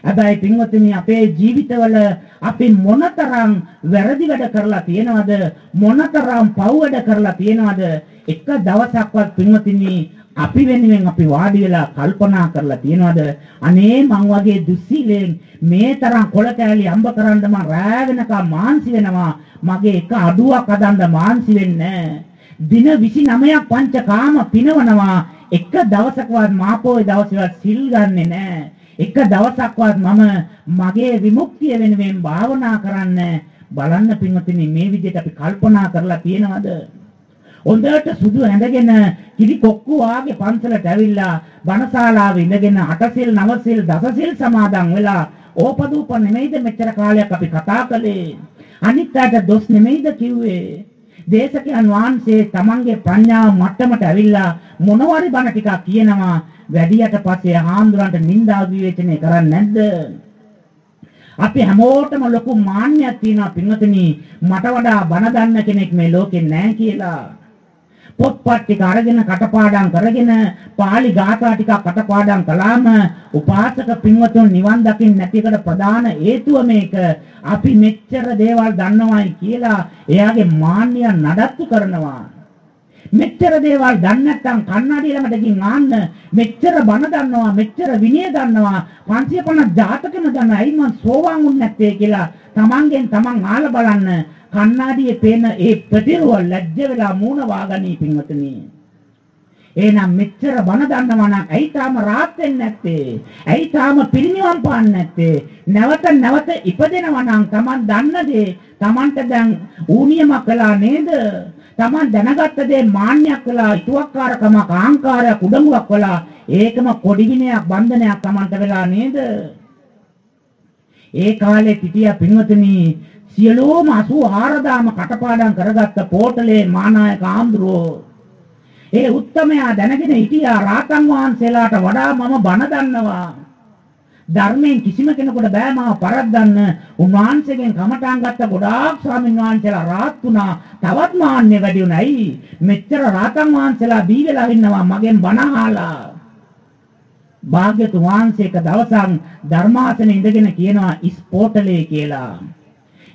Speaker 1: හැබැයි පින්වතුනි අපේ ජීවිතවල අපි මොනතරම් වැරදි වැඩ කරලා තියෙනවද මොනතරම් පව් වැඩ කරලා තියෙනවද එක දවසක්වත් පින්වතුනි අපි වෙනුවෙන් අපි වාඩි වෙලා කල්පනා කරලා තියෙනවද? අනේ මං වගේ දුස්සීලෙන් මේ තරම් කොළ කෑලි අම්බ කරන්න මං රෑ වෙනකම් මාන්සි වෙනවා. මගේ එක අඩුවක් හදන්න මාන්සි වෙන්නේ දින 29ක් පංචකාම පිනවනවා. එක දවසකවත් මාපෝයි දවසේවත් සිල් ගන්නෙ නෑ. එක දවසක්වත් මම මගේ විමුක්තිය වෙනුවෙන් භාවනා කරන්න බලන්න පින්වතුනි මේ විදිහට අපි කල්පනා කරලා තියෙනවද? හොඳට සුදු ඇඳගෙන කිරි කොක්කු වාගේ පන්සලට ඇවිල්ලා බණශාලාවේ ඉඳගෙන අටසිල් නවසිල් දසසිල් සමාදන් වෙලා ඕපදූප නෙමෙයිද මෙච්චර කාලයක් අපි කතා කළේ? අනිත් අයට දොස් නෙමෙයිද කිව්වේ? දේශකයන් වහන්සේ තමන්ගේ ප්‍රඥාව මට්ටමට ඇවිල්ලා මොනවාරි බණ ටිකක් කියනවා. වැඩියට පස්සේ හාමුදුරන්ට නින්දා විවේචනය කරන්නේ නැද්ද? අපි හැමෝටම ලොකු මාන්නයක් තියෙනවා පින්වතුනි මට වඩා බණ දන්න කෙනෙක් මේ ලෝකේ නැහැ කියලා. පොත්පත් ටික අරගෙන කටපාඩම් කරගෙන පාලි ගාථා ටික කටපාඩම් කළාම උපාසක පින්වතුන් නිවන් දකින්න නැතිකට ප්‍රධාන හේතුව මේක අපි මෙච්චර දේවල් දන්නවයි කියලා එයාගේ මාන්නය නඩත්තු කරනවා මෙච්චර දේවල් දන්නේ නැත්නම් කන්නඩිය ළඟට ගිහින් ආන්න මෙච්චර බණ දන්නවා මෙච්චර විනය දන්නවා 550 ජාතකම දන්නවා ඇයි මං සෝවාන් වුනේ නැත්තේ කියලා තමන්ගෙන් තමන් ආලා බලන්න කන්නඩියේ පේන ඒ ප්‍රතිරුව ලැජ්ජ වෙලා මූණ වාගනී පින්වතුනි එහෙනම් මෙච්චර බණ දන්නවා නම් ඇයි තාම rahat වෙන්නේ නැත්තේ? ඇයි තාම පිරිනිවන් පාන්නේ නැත්තේ? නැවත නැවත ඉපදෙනවා නම් Taman දන්න දේ Tamanට දැන් ඌනියමක් කළා නේද? Taman දැනගත්ත දේ මාන්නයක් කළා, ඊතුවක්කාරකමක්, ආහංකාරයක්, උඩඟුවක් කළා. ඒකම කොඩිවිනයක්, බන්ධනයක් Tamanට වෙලා නේද? ඒ කාලේ පිටියා පින්වතුනි සියලෝම 84000ම කටපාඩම් කරගත්ත පෝටලේ මානායක ආම්ද්‍රෝ ඒ උත්තමයා දැනගෙන හිටියා රාතන් වහන්සේලාට වඩා මම බණ දන්නවා. ධර්මයෙන් කිසිම කෙනෙකුට බෑ මාව පරද්දන්න. උන්වහන්සේගෙන් කමඨාන් ගත්ත ගොඩාක් ස්වාමීන් වහන්සේලා රාත් වුණා. තවත් මාන්නේ වැඩි උනායි. මෙච්චර රාතන් වහන්සේලා බී වෙලා ඉන්නවා මගෙන් බණ අහලා. භාග්‍යතුන් වහන්සේ එක දවසක් ධර්මාසනේ ඉඳගෙන කියනවා ඉස්පෝටලේ කියලා.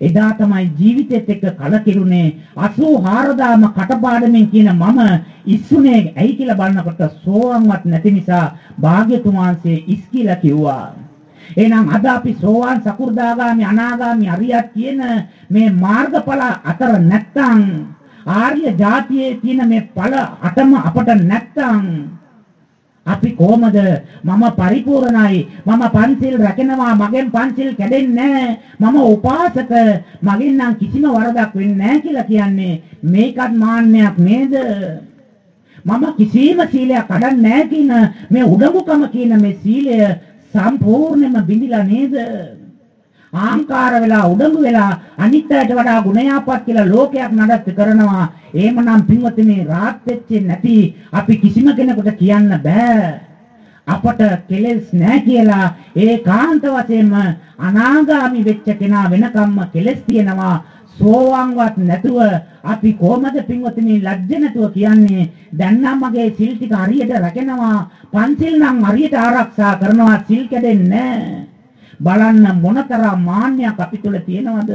Speaker 1: එදා තමයි ජීවිතෙත් එක්ක කලකිරුනේ 84000ම කටපාඩමින් කියන මම ඉස්සුනේ ඇයි කියලා බලනකොට සෝවන්වත් නැති නිසා භාග්‍යතුන් වහන්සේ ඉස් කියලා කිව්වා. එහෙනම් අද අපි සෝවාන් සකු르දාගාමි අනාගාමි අරියත් කියන මේ මාර්ගඵල අතර නැත්තම් ආර්ය જાතියේ තියෙන මේ ඵල අතම අපට නැත්තම් අපි කොහමද? මම පරිපූර්ණයි. මම පන්සිල් රැකෙනවා. මගෙන් පන්සිල් කැඩෙන්නේ මම උපාසක. මගෙන් නම් කිසිම වරදක් වෙන්නේ නැහැ කියලා කියන්නේ මේකත් මාන්නයක් නේද? මම කිසිම සීලයක් කඩන්නේ නැහැ කියන මේ උඩඟුකම කියන මේ සීලය සම්පූර්ණයෙන්ම බිඳිලා නේද? ආහංකාර වෙලා උඩඟු වෙලා අනිත් අයට වඩා ගුණයාපත් කියලා ලෝකයක් නඩත්තු කරනවා. එහෙමනම් පින්වත්නි රාත් වෙච්ච නැති අපි කිසිම කෙනෙකුට කියන්න බෑ. අපට කෙලෙස් නැහැ කියලා ඒකාන්ත වශයෙන්ම අනාගාමි වෙච්ච කෙනා වෙනකම්ම කෙලෙස් තියෙනවා. සෝවන්වත් නැතුව අපි කොහමද පින්වත්නි ලැජ්ජ නැතුව කියන්නේ දැන් නම් මගේ සිල් ටික හරියට රැකෙනවා පන්සිල් නම් හරියට ආරක්ෂා කරනවා සිල් කැඩෙන්නේ නැහැ බලන්න මොනතරම් මාන්නයක් අපි තුල තියෙනවද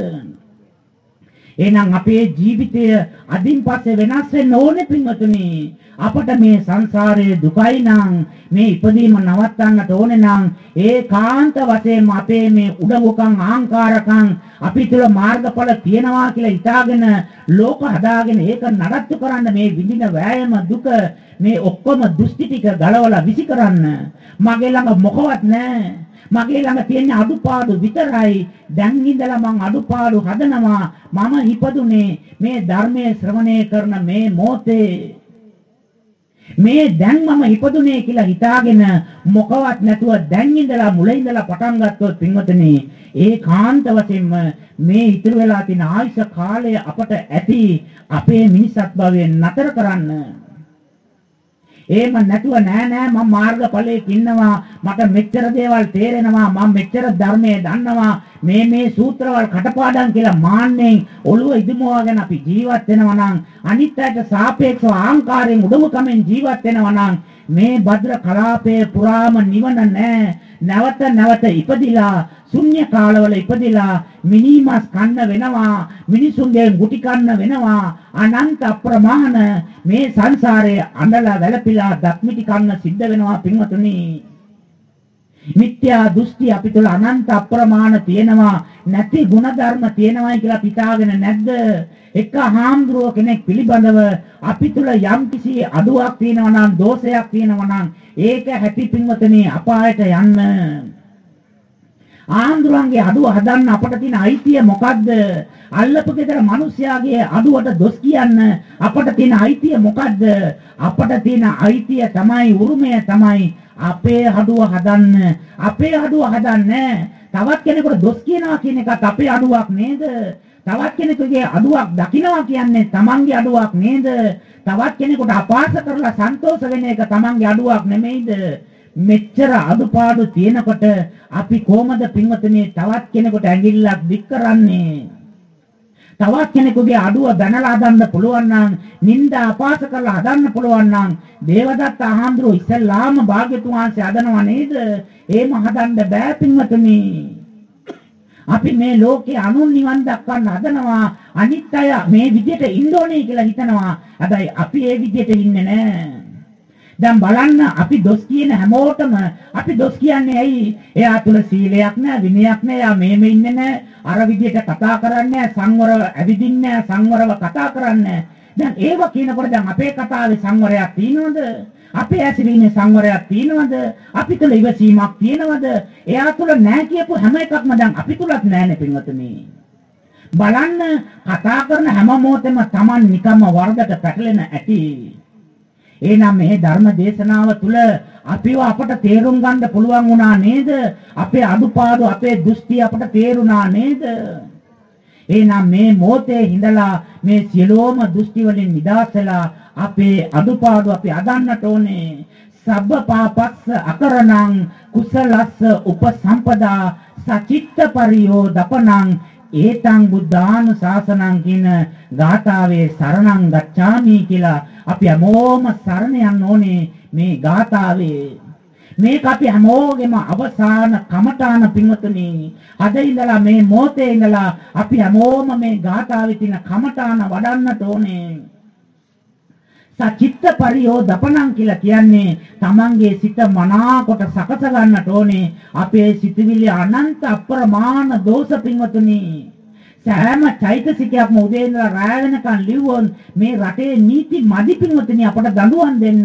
Speaker 1: එහෙනම් අපේ ජීවිතය අදින් පස්සේ වෙනස් වෙන්න ඕනේ පින්වතුනි. අපට මේ සංසාරයේ දුකයි නම් මේ ඉපදීම නවත්තන්නට ඕනේ නම් ඒකාන්ත වශයෙන්ම අපේ මේ උඩඟුකම් ආහංකාරකම් අපි තුල මාර්ගඵල තියනවා කියලා හිතාගෙන ලෝක හදාගෙන ඒක නඩත්තු කරන්න මේ විඳින වෑයම දුක මේ ඔක්කොම දෘෂ්ටි ටික ගලවලා විසි කරන්න. මගේ ළඟ මොකවත් නැහැ. මගේ ළඟ තියෙන අඩුපාඩු විතරයි. දැන් ඉඳලා මං අඩුපාඩු හදනවා. මම ඉපදුනේ මේ ධර්මයේ ශ්‍රවණය කරන මේ මොහොතේ. මේ දැන් මම ඉපදුනේ කියලා හිතාගෙන මොකවත් නැතුව දැන් ඉඳලා මුල ඉඳලා පටන් ගත්තොත් පින්වතුනි ඒකාන්ත වශයෙන්ම මේ ඉතුරු වෙලා තියෙන ආයුෂ කාලය අපට ඇති අපේ මිනිසත් භවයෙන් නතර කරන්න. එහෙම නැතුව නෑ නෑ මම මාර්ගඵලයේ ඉන්නවා මට මෙච්චර දේවල් තේරෙනවා මම මෙච්චර ධර්මයේ දන්නවා මේ මේ සූත්‍රවල කටපාඩම් කියලා මාන්නෙන් ඔළුව ඉදමෝගෙන අපි ජීවත් වෙනවා නම් අනිත් අයට සාපේක්ෂව ආංකාරයෙන් උඩමුකමෙන් ජීවත් වෙනවා නම් මේ භද්‍ර කලාපයේ පුරාම නිවන නෑ. නැවත නැවත ඉපදිලා ශුන්‍ය කාලවල ඉපදිලා මිනිමස් කන්න වෙනවා මිනිසුන්ගේ ගුටි කන්න වෙනවා. අනන්ත අප්‍රමාණ මේ සංසාරයේ අඬලා වැළපිලා දක්මිටි කන්න සිද්ධ වෙනවා පින්වතුනි. මිත්‍යා දෘෂ්ටි අපි තුළ අනන්ත අප්‍රමාණ තියෙනවා. නැති ಗುಣධර්ම තියෙනවායි කියලා පිටාගෙන නැද්ද? එක හාමුදුරුව කෙනෙක් පිළිබඳව අපි තුළ යම් කිසි අඩුවක් තියෙනවා නම් දෝෂයක් තියෙනවා නම් ඒක හැටි පින්වතනි අපායට යන්න. ආන්දුරන්ගේ අඩුව හදන්න අපට තියෙන අයිතිය මොකද්ද? අල්ලපු ගෙදර මිනිස්යාගේ අඩුවට දොස් කියන්න අපට තියෙන අයිතිය මොකද්ද? අපට තියෙන අයිතිය තමයි උරුමය තමයි අපේ අඩුව හදන්න. අපේ අඩුව හදන්න තවත් කෙනෙකුට දොස් කියනවා කියන එකත් අපේ අඩුවක් නේද? තවත් කෙනෙකුගේ අඩුවක් දකිනවා කියන්නේ තමන්ගේ අඩුවක් නේද? තවත් කෙනෙකුට අපහාස කරලා සන්තෝෂ වෙන එක තමන්ගේ අඩුවක් නෙමෙයිද? මෙච්චර අඩුපාඩු තියෙනකොට අපි කොහමද පින්වතුනි තවත් කෙනෙකුට ඇඟිල්ලක් දික් කරන්නේ? තවත් කෙනෙකුගේ අඩුව බැනලා හදන්න පුළුවන් නම් නිന്ദා අපාස කරලා හදන්න පුළුවන් නම් දේවදත්ත ආහඳුරු ඉස්සල්ලාම භාග්‍යතුන් වහන්සේ හදනව නේද? එහෙම හදන්න බෑ පින්වතුනි. අපි මේ ලෝකේ අනුන් නිවන් දක්වන්න හදනවා අනිත් අය මේ විදිහට ඉන්න ඕනේ කියලා හිතනවා. හැබැයි අපි ඒ විදිහට ඉන්නේ නැහැ. දැන් බලන්න අපි දොස් කියන හැමෝටම අපි දොස් කියන්නේ ඇයි? එයා තුල සීලයක් නැහැ, විනයක් නැහැ, එයා මේම ඉන්නේ නැහැ, අර විදිහට කතා කරන්නේ නැහැ, සංවරව ඇවිදින්නේ නැහැ, සංවරව කතා කරන්නේ දැන් ඒව කියනකොට දැන් අපේ කතාවේ සංවරයක් තියෙනවද? අපේ ඇසිරීමේ සංවරයක් තියෙනවද? අපි තුල ඉවසීමක් තියෙනවද? එයා තුල නැහැ කියපු හැම එකක්ම දැන් අපි තුලත් නැහැනේ පින්වතුනි. බලන්න කතා කරන හැම මොහොතෙම Taman නිකම්ම වර්ධක පැටලෙන ඇති. එහෙනම් මේ ධර්ම දේශනාව තුළ අපිව අපට තේරුම් ගන්න පුළුවන් වුණා නේද? අපේ අඩුපාඩු අපේ දෘෂ්ටි අපට තේරුණා නේද? එහෙනම් මේ මොහොතේ හිඳලා මේ සියලෝම දෘෂ්ටි වලින් නිදහස් වෙලා අපේ අඩුපාඩු අපි අදන්නට ඕනේ. සබ්බ පාපස්ස අකරණං කුසලස්ස උපසම්පදා සචිත්ත පරියෝ දපනං ඒතං බුද්ධානු ශාසනං කියන ගාථාවේ සරණං ගච්ඡාමි කියලා අපි හැමෝම සරණ යන්න ඕනේ මේ ගාථාවේ. මේක අපි හැමෝගෙම අවසාන කමඨාන පින්වතුනි අද ඉඳලා මේ මොහොතේ ඉඳලා අපි හැමෝම මේ ගාථාවේ තියෙන කමඨාන වඩන්නට ඕනේ. සචිත්ත පරියෝ දපණං කියලා කියන්නේ තමන්ගේ සිත මනාකොට සකස ගන්නට ඕනේ. අපේ සිතවිලි අනන්ත අප්‍රමාණ දෝෂ පින්වතුනි. සෑම චෛතසිකයක්ම උදේ ඉඳලා රාය වෙනකන් ලිව්වොත් මේ රටේ නීති මදි පින්වතුනි අපට දඬුවම් දෙන්න.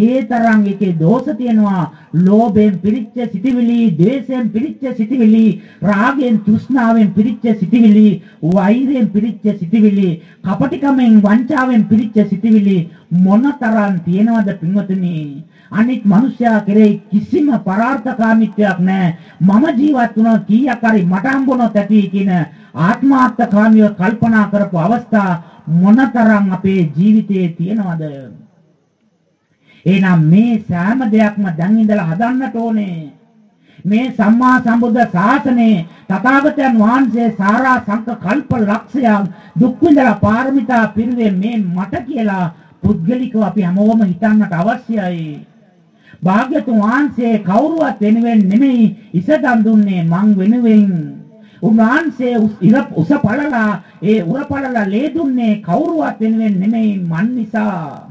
Speaker 1: ඒ තරම් එකේ දෝෂ තියෙනවා. ලෝභයෙන් පිරිච්ච සිටිවිලි ද්වේෂයෙන් පිරිච්ච සිටිවිලි රාගයෙන් තෘෂ්ණාවෙන් පිරිච්ච සිටිවිලි වෛරයෙන් පිරිච්ච සිටිවිලි කපටිකමෙන් වංචාවෙන් පිරිච්ච සිටිවිලි මොනතරම් තියෙනවද පින්වතුනි? අනිත් මිනිසයා කෙරෙහි කිසිම පරාර්ථකාමීත්වයක් නැහැ. මම ජීවත් වුණා කීයක් හරි මට හම්බුනොත් ඇති කියන ආත්මාර්ථකාමීව කල්පනා කරපු අවස්ථා මොනතරම් අපේ ජීවිතයේ තියෙනවද? එහෙනම් මේ සෑම දෙයක්ම දැන් ඉඳලා හදන්නට ඕනේ. මේ සම්මා සම්බුද්ධ ශාසනයේ තථාගතයන් වහන්සේ සාරා සංක කල්ප ලක්ෂයක් දුක් විඳලා පාරමිතා පිරුවේ මේ මට කියලා පුද්ගලිකව අපි හැමෝම හිතන්නට අවශ්‍යයි. භාග්‍යතුන් වහන්සේ කවුරුවත් වෙනුවෙන් නෙමෙයි ඉසදන් දුන්නේ මං වෙනුවෙන්. උන්වහන්සේ උස පළලා ඒ උර පළලා ලේ දුන්නේ කවුරුවත් වෙනුවෙන් නෙමෙයි මන් නිසා.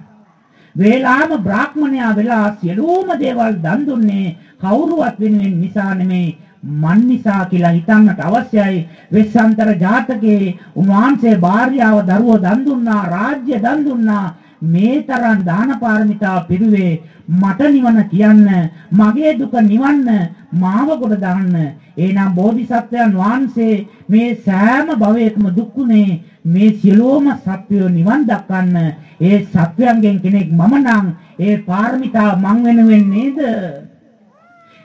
Speaker 1: වේලාම බ්‍රාහ්මණයා වෙලා සියලුම දේවල් දන් දුන්නේ කවුරුවත් වෙනුවෙන් නිසා නෙමෙයි මන් නිසා කියලා හිතන්නට අවශ්‍යයි වෙස්සන්තර ජාතකයේ උන්වහන්සේ භාර්යාව දරුවෝ දන් දුන්නා රාජ්‍ය දන් දුන්නා මේ තරම් දාන පාරමිතා පිරුවේ මට නිවන කියන්න මගේ දුක නිවන්න මාව කොට දාන්න. එනම් බෝධිසත්වයන් වහන්සේ මේ සෑම භවයකම දුක්ුනේ මේ සියලුම සත්වයෝ නිවන් දක්වන්න. ඒ සත්වයන්ගෙන් කෙනෙක් මම නම් ඒ පාරමිතා මං වෙනුවෙන් නේද?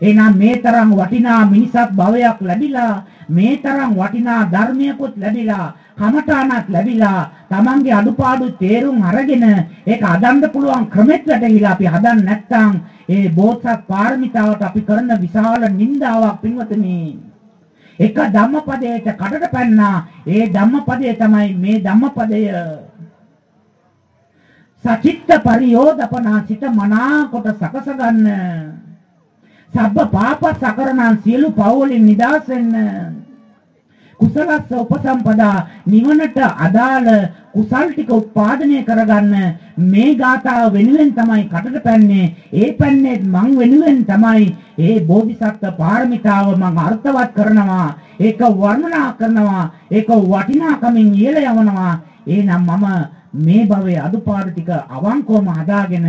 Speaker 1: එහෙනම් මේ තරම් වටිනා මිනිසක් භවයක් ලැබිලා මේ තරම් වටිනා ධර්මයකොත් ලැබිලා කමඨාණක් ලැබිලා Tamange අඩුපාඩු තේරුම් අරගෙන ඒක හදන්න පුළුවන් ක්‍රමෙත් වැටහිලා අපි හදන්න නැත්නම් ඒ බෝසත් පාරමිතාවට අපි කරන විශාල නින්දාවක් පින්වතුනි. එක ධම්මපදයට කඩට පැන්නා. ඒ ධම්මපදය තමයි මේ ධම්මපදය. සචිත්ත පරියෝදපනා සිත මනාකොට සකස ගන්න සබ්බ පාප සකරණන් සියලු පවවලින් නිදහස් වෙන්න. කුසලස්ස උපසම්පදා නිවනට අදාළ කුසල් ටික උත්පාදනය කරගන්න මේ ගාථාව වෙනුවෙන් තමයි කටට පැන්නේ. ඒ පැන්නේ මං වෙනුවෙන් තමයි ඒ බෝධිසත්ව පාරමිතාව මං අර්ථවත් කරනවා. ඒක වර්ණනා කරනවා. ඒක වටිනාකමින් ඉහළ යවනවා. එහෙනම් මම මේ භවයේ අදුපාඩු ටික අවංකවම හදාගෙන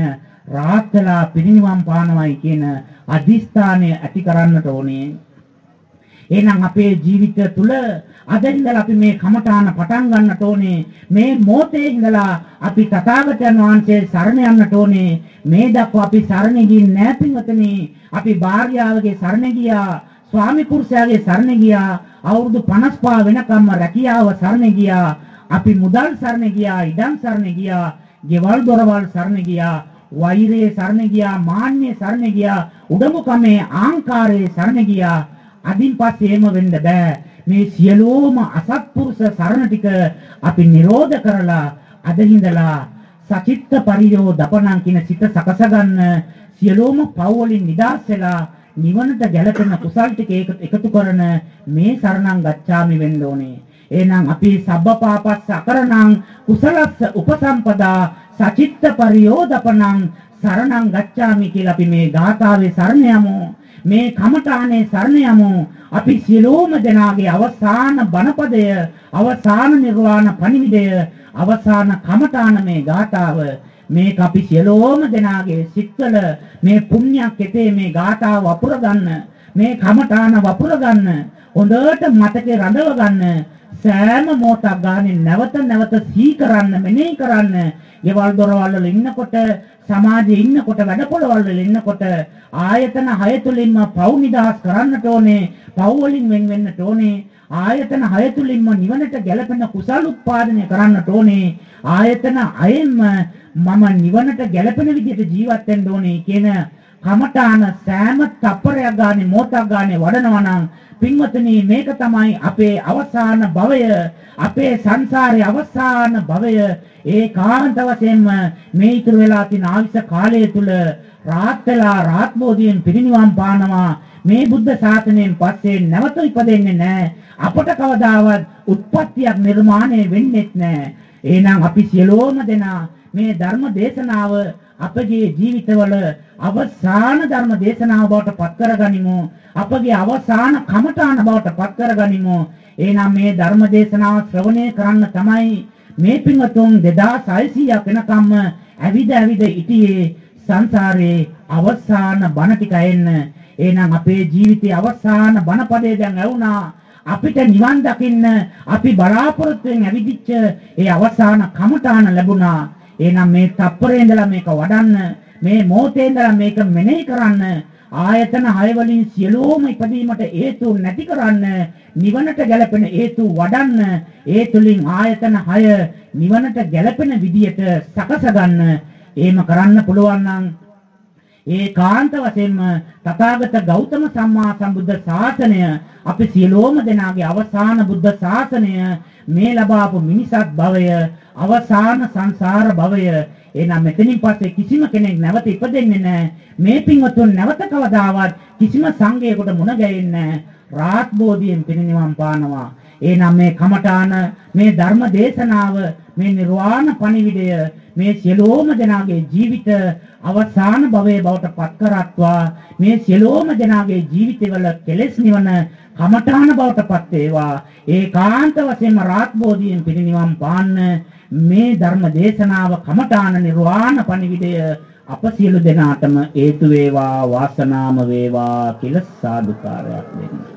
Speaker 1: රාත්‍තලා පිරිනිවන් පානවයි කියන අදිස්ථානය ඇති කරන්නට ඕනේ එහෙනම් අපේ ජීවිතය තුළ අද ඉඳලා අපි මේ කමඨාන පටන් ගන්නට ඕනේ. මේ මොහොතේ ඉඳලා අපි තථාගතයන් වහන්සේ සරණ යන්නට ඕනේ. මේ දක්වා අපි සරණ ගියේ නැහැ පින්වතනි. අපි භාර්යාවගේ සරණ ගියා. ස්වාමි පුරුෂයාගේ සරණ ගියා. අවුරුදු 55 වෙනකම්ම රැකියාව සරණ ගියා. අපි මුදල් සරණ ගියා. ඉඩම් සරණ ගියා. ගෙවල් දොරවල් සරණ ගියා. වෛරයේ සරණ ගියා. මාන්නයේ සරණ ගියා. උඩඟුකමේ ආංකාරයේ සරණ ගියා. අදින් පස්සේ එහෙම වෙන්න බෑ. මේ සියලුම අසත්පුරුෂ සරණ ටික අපි නිරෝධ කරලා අද ඉඳලා සචිත්ත පරියෝ දපණං කියන සිත සකස ගන්න සියලුම පව් වලින් නිදහස් වෙලා නිවනට ගැලපෙන කුසල් ටික එකතු කරන මේ සරණං ගච්ඡාමි වෙන්න ඕනේ. එහෙනම් අපි සබ්බපාපස්ස අකරණං කුසලස්ස උපසම්පදා සචිත්ත පරියෝ දපණං සරණං ගච්ඡාමි කියලා අපි මේ ධාතාවේ සරණ යමු. මේ කමඨානේ සරණ යමු. අපි සියලුම දෙනාගේ අවසාන බණපදය, අවසාන නිර්වාණ පණිවිඩය, අවසාන කමඨාන මේ ගාතාව මේක අපි සියලුම දෙනාගේ සිත්වල මේ පුණ්‍යක් එතේ මේ ගාතාව වපුර ගන්න, මේ කමඨාන වපුර ගන්න, හොඳට මතකේ රඳව ගන්න. සෑම මොහොතක් ගානේ නැවත නැවත සී කරන්න මෙනෙහි කරන්න. ගෙවල් දොරවල් වල ඉන්නකොට සමාජයේ ඉන්නකොට වැඩපොළවල් වල ඉන්නකොට ආයතන හය තුලින්ම පව් නිදහස් කරන්නට ඕනේ පව් වලින් වෙන් වෙන්නට ඕනේ ආයතන හය තුලින්ම නිවනට ගැලපෙන කුසල් උත්පාදනය කරන්නට ඕනේ. ආයතන අයෙන්ම මම නිවනට ගැලපෙන විදිහට ජීවත් වෙන්න ඕනේ කියන කමඨාන සෑම තප්පරයක් ගානේ මොහොතක් ගානේ වඩනවා නම් පින්වතුනි මේක තමයි අපේ අවසාන භවය. අපේ සංසාරයේ අවසාන භවය. ඒකාන්ත වශයෙන්ම මේ ඉතුරු වෙලා තියෙන ආයුෂ කාලය තුල රාත් වෙලා රාත් බෝධියෙන් පිරිනිවන් පානවා. මේ බුද්ධ ශාසනයෙන් පස්සේ නැවත ඉපදෙන්නේ නැහැ. අපට කවදාවත් උත්පත්තියක් නිර්මාණය වෙන්නේ නැහැ. එහෙනම් අපි සියලෝම දෙනා මේ ධර්ම දේශනාව අපගේ ජීවිතවල අවසාන ධර්ම දේශනාව බවට පත් කරගනිමු. අපගේ අවසාන කමඨාන බවට පත් කරගනිමු. එහෙනම් මේ ධර්ම දේශනාව ශ්‍රවණය කරන්න තමයි මේ පින්වතුන් 2600ක් වෙනකම්ම ඇවිද ඇවිද සිටියේ සංසාරේ අවසාන බණ ටික එන්න. එහෙනම් අපේ ජීවිතයේ අවසාන බණ පදේ දැන් ඇවුනා. අපිට නිවන් දකින්න අපි බලාපොරොත්තුෙන් ඇවිදිච්ච ඒ අවසාන කමඨාන ලැබුණා. එහෙනම් මේ තප්පරේ ඉඳලා මේක වඩන්න මේ මොහොතේ ඉඳලා මේක මෙනෙහි කරන්න ආයතන හය වලින් සියලුම ඉපදීමට හේතු නැති කරන්න නිවනට ගැලපෙන හේතු වඩන්න ඒ තුලින් ආයතන හය නිවනට ගැලපෙන විදියට සකස ගන්න එහෙම කරන්න පුළුවන් නම් ඒකාන්ත වශයෙන්ම තථාගත ගෞතම සම්මා සම්බුද්ධ ශාසනය අපි සියලෝම දෙනාගේ අවසාන බුද්ධ ශාසනය මේ ලබාපු මිනිසත් භවය අවසාන සංසාර භවය එහෙනම් මෙතනින් පස්සේ කිසිම කෙනෙක් නැවත ඉපදෙන්නේ නැහැ. මේ පින්වතුන් නැවත කවදාවත් කිසිම සංඝයෙකුට මුණ ගැහෙන්නේ නැහැ. රාත් බෝධියෙන් පිරිනිවන් පානවා. එහෙනම් මේ කමඨාන මේ ධර්ම දේශනාව මේ නිර්වාණ පණිවිඩය මේ සියලෝම දෙනාගේ ජීවිත අවසාන භවයේ බවට පත් කරත්වා. මේ සියලෝම දෙනාගේ ජීවිතවල කෙලෙස් නිවන කමඨාන බවට පත් වේවා. ඒකාන්ත වශයෙන්ම රාත් බෝධියෙන් පිරිනිවන් පාන්න. මේ ධර්ම දේශනාව කමඨාන නිර්වාණ පණිවිඩය අප සියලු දෙනාටම හේතු වේවා වාසනාම වේවා කියලා සාදුකාරයක් දෙන්න.